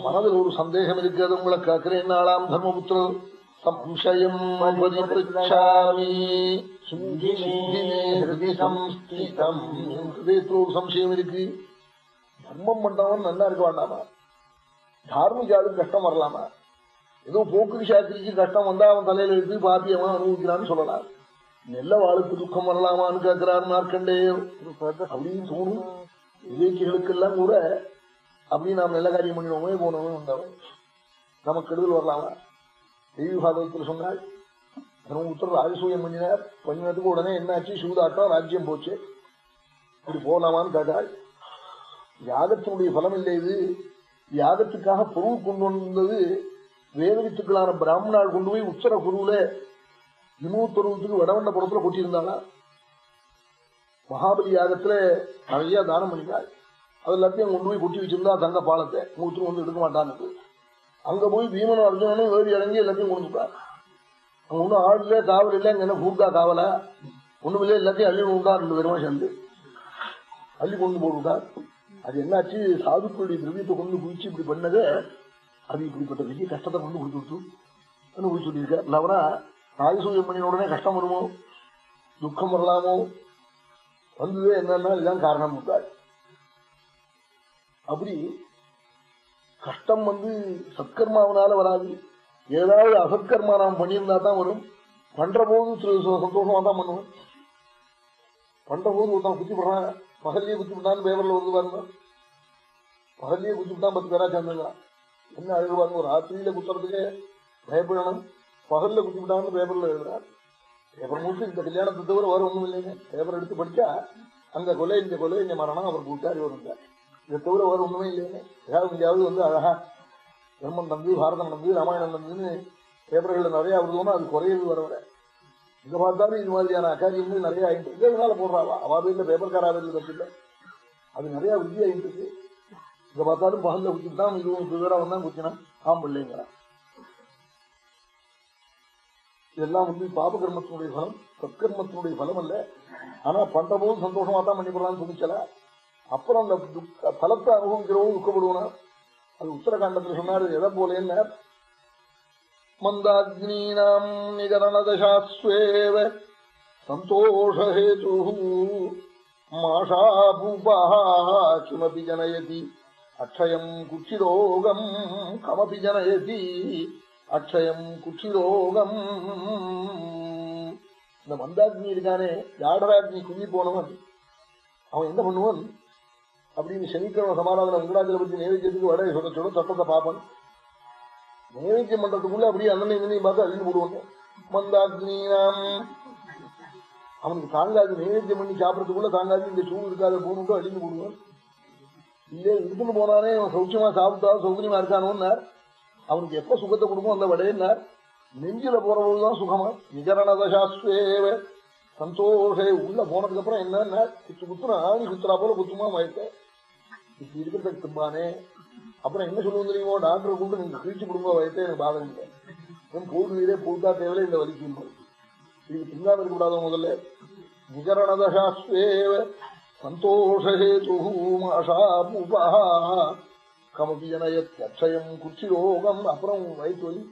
மனதில் ஒரு சந்தேகம் இருக்கிறது உங்களை கேட்கிறேன். நாளாம் தர்மபுத்திரர். என் ஹிருதயத்தில் ஒரு சம்சயம் இருக்கு. தர்மம் பண்ணவன் நல்லா இருக்க வேண்டாமா? தார்மிக ஆளுக்கு கஷ்டம் வரலாமா? ஏதோ போக்கு சாத்திரிக்கு கஷ்டம் வந்தா அவன் தலையில எடுத்து பாப்பி அவன் அனுபவிக்கிறான்னு சொல்லலாம். நெல்ல வாளுக்கு துக்கம் வரலாமான்னு கேட்கிறார் மார்க்கண்டேயர். அப்படின்னு தோணும். விவேக்கிகளுக்கெல்லாம் கூட அப்படி நாம் நல்ல காரியம் பண்ணினோமே போனோமே வந்தவன் நமக்கு கெடுதல் வரலாமா? தெய்வ பாகவத்தில் சொன்னாள் தர்மபுத்தர் ராஜசூயம் பண்ணினார். பண்ணினதுக்கு உடனே என்னாச்சு? சூதாட்டம் ராஜ்யம் போச்சு. இப்படி போகலாமான்னு கேட்டாள் யாகத்தினுடைய பலம் இல்லை இது. யாகத்துக்காக பொருள் கொண்டு வந்தது வேதவித்துக்களான பிராமணால் கொண்டு போய் உச்சர குருவுல விமூத்தருவத்துக்கு வடவண்ணபுரத்துல கொட்டியிருந்தாளா மகாபலி யாகத்துல நிறைய தானம் பண்ணினாள் அது எல்லாத்தையும் கொண்டு போய் கொட்டி வச்சிருந்தா தங்க பாலத்தை மூத்தரும் வந்து எடுக்க மாட்டான்னு அங்க போய் பீமனும் அர்ஜுனனும் ஏறி இறங்கி எல்லாத்தையும் கொடுத்துட்டார் அங்க ஒன்றும் ஆள் இல்ல காவல் இல்ல இங்க என்ன காவல? காவலா ஒண்ணுமில்ல எல்லாத்தையும் அள்ளி கொண்டா ரெண்டு பேருமா சேர்ந்து. அள்ளி கொண்டு போட்டுட்டார் அது என்னாச்சு? சாதுக்களுடைய திரவியத்தை கொண்டு குளிச்சு இப்படி பண்ணது அது இப்படிப்பட்ட பெரிய கஷ்டத்தை கொண்டு கொடுத்து கொடுத்து சொல்லியிருக்கார். இல்லவனா ராஜசூயம் பண்ணின உடனே கஷ்டம் வருமோ? துக்கம் வரலாமோ? வந்தது என்னன்னா இதுதான் காரணம் விட்டார் அப்படி கஷ்டம் வந்து சத்கர்மாவனால வராது. ஏதாவது அசத்கர்மா நாம் பண்ணியிருந்தா தான் வரும். பண்ற போது சந்தோஷமா தான் பண்ணுவோம். பண்ற போது ஒருத்தன் குத்தி போடுறான் பகல்லையே குத்தி பேப்பர்ல வந்து பாருங்க. பகல்லையே குத்தி பத்து பேரா சேர்ந்துங்க என்ன அழகு பாருங்க ராத்திரியில குத்துறதுக்கு பயப்படணும். பகல்ல குத்தி விட்டான்னு பேப்பர்ல எழுதுறான் பேப்பர் போட்டு இந்த கல்யாணத்தை தவிர வேற ஒண்ணும் இல்லைங்க. பேப்பர் எடுத்து படிச்சா அந்த கொலை இந்த கொலை இந்த மரணம் அவர் கூட்டாரி இவர் இதை தவிர வேற ஒண்ணுமே இல்லைங்க. ஏதாவது எங்கேயாவது வந்து அழகா பிரம்மன் நம்பி பாரதம் நம்பி ராமாயணம் நம்பின்னு பேப்பர்களில் நிறைய வருதுன்னா அது குறையது வர வர இங்க பார்த்தாலும் இது மாதிரியான அக்காரியங்கள் நிறைய ஆயிட்டு இருக்கு. அதனால போடுறாவா? அவா பேர்ல பேப்பர்காரா பேர்ல தப்பு இல்லை. அது நிறைய வித்தியாயிட்டு இருக்கு. இங்க பார்த்தாலும் பகல்ல குத்திட்டான் இதுவும் குதிரை வந்தான் குத்தினான் ஆம்பிள்ளைங்கிறான் இதெல்லாம் வந்து பாபகர்மத்தினுடைய பலம் சத்கர்மத்தினுடைய பலம் அல்ல. ஆனா பண்ற போது சந்தோஷமா தான் பண்ணி போடலாம்னு துணிச்சல அப்புறம் அந்த பலத்தை அனுபவிக்கிறவங்க துக்கப்படுவனா அது உத்தரகாண்டத்தில் சொன்னார் எதை போல என்ன? மந்தாக்னீனாம் நிகரணதசாஸ்வேவ சந்தோஷஹேது மாஷாபூபா கிமபி ஜனயதி அக்ஷயம் குச்சிரோகம் கமபி ஜனயதி அக்ஷயம் குட்சிரோகம் இந்த மந்தாக்னி இருக்கானே ஜாடராக்னி குஞ்சி போனவன். அவன் என்ன பண்ணுவான்? அப்படின்னு சனிக்கிழமை சமாராதனை வெங்கடாச்சலபதி பத்தி நேவேத்தியத்துக்கு சொல்ல சொல்ல சட்டத்தை பார்ப்பன். நேவேத்தியம் பண்றதுக்குள்ள அப்படியே அண்ணன் இங்கனையும் பார்த்து அழிந்து போடுவாங்க. மந்தாக்னீனாம். அவனுக்கு தாங்காது நேவேத்தியம் பண்ணி சாப்பிடறதுக்குள்ள தாங்காது இந்த சூடு இருக்காத போனுட்டு அழிந்து போடுவான். இல்லையே இருக்குன்னு போனானே அவன் சௌக்கியமா சாப்பிட்டா சௌகரியமா இருக்கானோன்னார். அவனுக்கு எப்ப சுகத்தை கொடுக்கும் அந்த வடையினார் நெஞ்சில போறவங்கதான் சுகமா? நிகரணதசாஸ்வேவ சந்தோஷே உள்ள போனதுக்கு அப்புறம் என்னன்னா? குத்து குத்துனா ஆணி குத்துறா போல குத்துமா மயக்க இப்படி இருக்கிறதுக்கு திரும்பானே அப்புறம் என்ன சொல்லுவோம் தெரியுமோ? டாக்டர் கூப்பிட்டு நீங்க கிழிச்சு கொடுங்க வயத்தை எனக்கு பாதம் இல்லை. என் போடு நீரே போட்டா தேவையில்லை இந்த வலிக்கும் இது திங்காம இருக்கக்கூடாதோ முதல்ல? நிகரணதசாஸ்வேவ சந்தோஷேதுமாஷாபூபா கமபி ஜனயத்யக்ஷயம் குச்சிரோகம் அப்புறம் வயிற்று வலி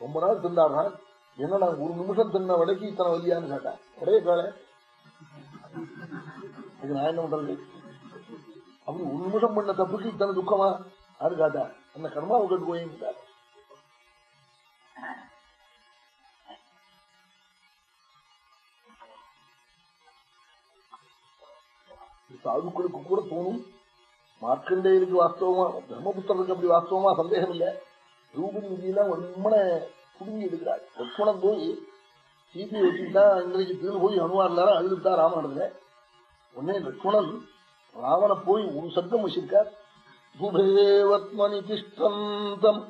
ரொம்ப நாள் திண்டாடுறான் என்னடா ஒரு நிமிஷம் தின்ன வடைக்கு இத்தனை வலியான்னு கேட்டான் ஒரே காலை இது நான் என்ன பண்றது அப்படி ஒரு நிமிஷம் பண்ண தப்புக்கு இத்தனை துக்கமா யாரு காட்டா அந்த கர்மாவை கட்டு போயிட்டார் சாதுக்களுக்கு கூட தோணும் மார்க்கண்டேயருக்கு வாஸ்தவமா பிரம்மபுத்திரருக்கு அப்படி வாஸ்தவமா சந்தேகம் இல்லை ரூபின் விதியெல்லாம் ஒன்மனை குடுங்கி எடுக்கிறாள் லட்சுமணன் போய் சீதையை வச்சுக்கிட்டா இன்றைக்கு தீர்வு போய் அனுவாரில் அழுதுட்டா ராமனத்துல உடனே லட்சுமணன் ராவண போய் ஒரு சப்தம் வச்சிருக்கார் துபேவத்மனி திஷ்டந்தம்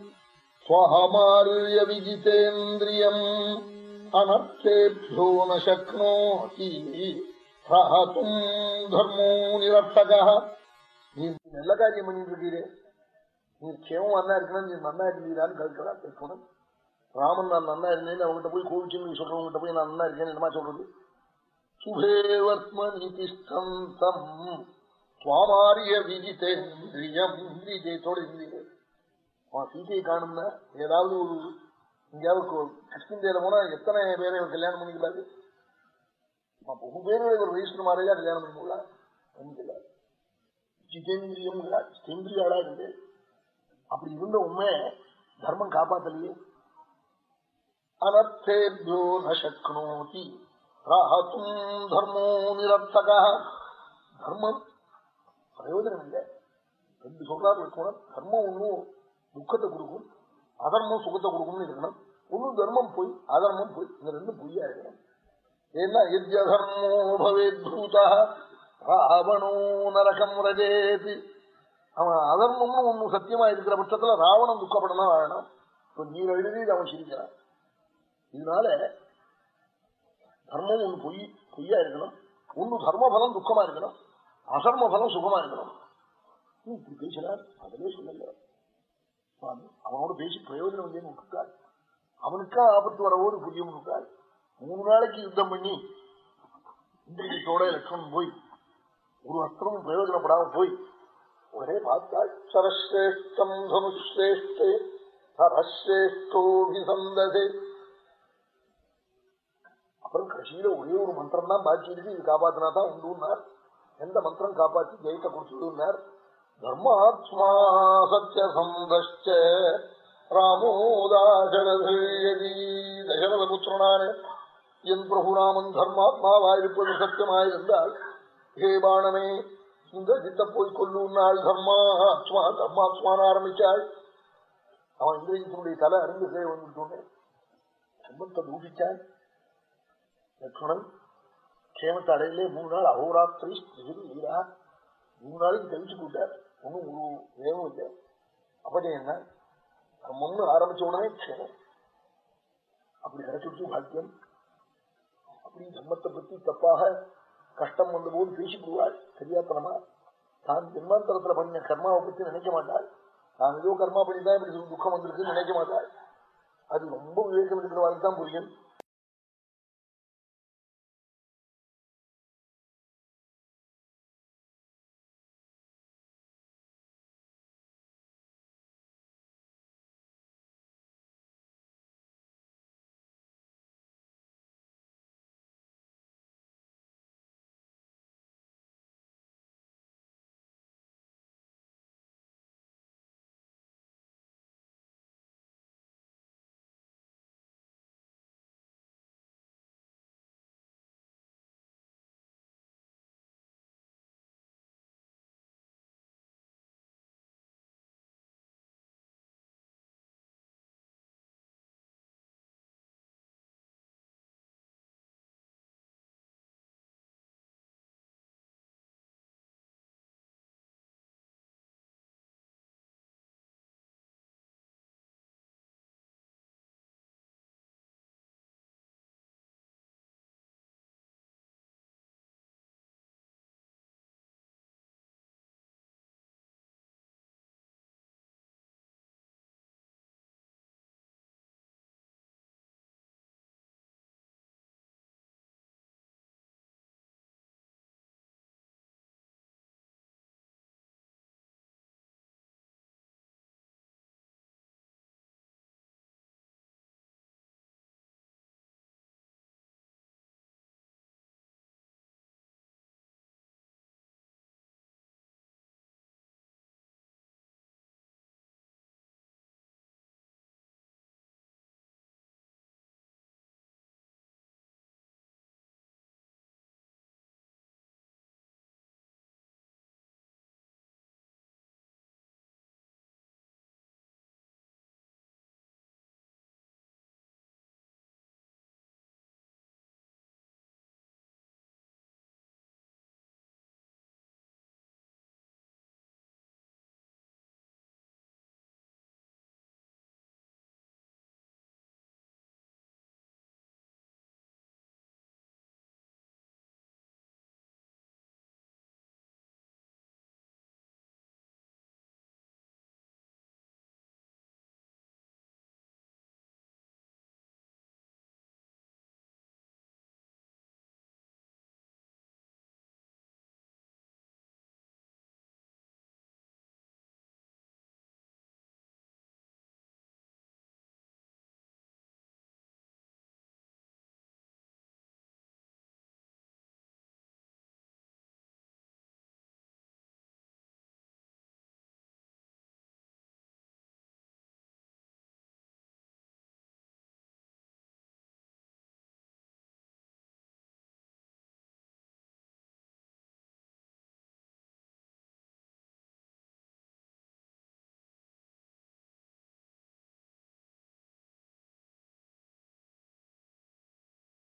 ஸ்வஹமாரிய விஜிதேந்திரியம் அனர்த்தேபியோ ந தர்மோ நிரர்த்தக நீ நல்ல காரியம் பண்ணிட்டு இருக்கீரே நீ க்ஷேமம் நன்னா இருக்கணும் நீ நன்னா இருக்கிறான்னு கேட்கிறான் லட்சுமணன் ராமன் நான் நன்னா இருந்தேன்னு அவங்ககிட்ட போய் கோவிச்சுன்னு நீ சொல்றவங்ககிட்ட போய் நான் நன்னா இருக்கேன்னு என்னமா சொல்றது? சுபேவர்த்ம நிதிஷ்டந்தம் சுவாமாரிய விஜிதேந்திரியம் விஜயத்தோட இருந்தீங்க அவன் சீதையை காணும்னா ஏதாவது ஒரு எங்கேயாவது கிருஷ்ணந்தேல போனா எத்தனை பேரை கல்யாணம் பண்ணிக்கலாது? பகு பேர் ஒரு வயசுக்கு மாதிரியா கல்யாணம் பண்ணிக்கலாம் பண்ணிக்கல ஜிதேந்திரியம் ஜிதேந்திரியாளா இருந்து அப்படி இருந்த உண்மை தர்மம் காப்பாத்தலையே. அனர்த்தேபியோ நக்னோதி ராஹத்தும் தர்மோ நிரர்த்தக. தர்மம் பிரயோஜனம் இல்லை. ரெண்டு சொல்றாரு இருக்கணும் தர்மம் ஒன்றும் துக்கத்தை கொடுக்கும் அதர்மம் சுகத்தை கொடுக்கும்னு இருக்கணும். ஒன்னும் தர்மம் போய் அதர்மம் போய் இந்த ரெண்டும் பொய்யா இருக்கணும் ஏன்னா எத்யதர்மோ பவேத் பூதா. ராவணோ நரகம் ரஜேதி. அவன் அதர்மம்னு ஒன்னும் சத்தியமா இருக்கிற பட்சத்துல ராவணன் துக்கப்படலாம் வேணும் இப்ப நீர் எழுதி அவன் சிரிக்கிறான். இதனால தர்மம் ஒண்ணு பொய் பொய்யா இருக்கணும். ஒண்ணு தர்மபலம் துக்கமா இருக்கணும். அசர்ம பலம் சுகமா இருக்கணும். இப்படி பேசினார் அதிலே சொல்லல அவனோட பேசி பிரயோஜனம் இல்லைன்னு விட்டுட்டார் அவனுக்கா ஆபத்து வரவோடு புரியும் விட்டார் மூணு நாளைக்கு யுத்தம் பண்ணி இந்திரியத்தோட லட்சணம் போய் ஒரு அஸ்திரமும் பிரயோஜனப்படாம போய் ஒரே பார்த்தாள் சரஸ்ரேஷ்டம் தனுஷ்ரேஷ்டே சரஸ்ரேஷ்டோபிசந்ததே அப்புறம் கடைசியில ஒரே ஒரு மந்திரம் தான் பாக்கி இருக்கு இது காப்பாத்தினா தான் உண்டுன்னார் எந்த மந்திரம் காப்பாத்தி ஜெயித்த கொடுத்துடுனார் தர்மாத்மா சத்திய சந்தஷ்ட ராமோதாசரதி தசரத புத்திரனான என் பிரபுராமன் தர்மாத்மாவாயிருப்பது சத்தியமாயிருந்தால் ஹே பாணமே இந்த சித்த போய் கொல்லுன்னாள் தர்மாத்மா தர்மாத்மான ஆரம்பிச்சாள். அவன் இந்திரியத்தினுடைய தலை அறிந்து கீழே வந்துட்டோன்னே சம்பத்தை தூஷிச்சான் லட்சுமணன் க்ஷேமத்தை அடையிலே மூணு நாள் அகோராத்திரி வீரா மூணு நாளைக்கு தெரிஞ்சு கூட்டார் ஒன்றும் ஒரு வேகம் இல்லை. அப்படி என்ன? முன்னு ஆரம்பிச்ச உடனே க்ஷேமம். அப்படி கிடைச்சிருச்சு பாக்கியம் அப்படி தர்மத்தை பத்தி தப்பாக கஷ்டம் வந்த போது பேசிக்குவாள் தெரியாத்தனமா தான் ஜென்மாந்தரத்துல பண்ண கர்மாவை பத்தி நினைக்க மாட்டாள் நான் ஏதோ கர்மா பண்ணிதான் இப்படி துக்கம் வந்திருக்குன்னு நினைக்க மாட்டாள் அது ரொம்ப விவேகம் இருக்கிறவாளுக்கு தான் புரியும்.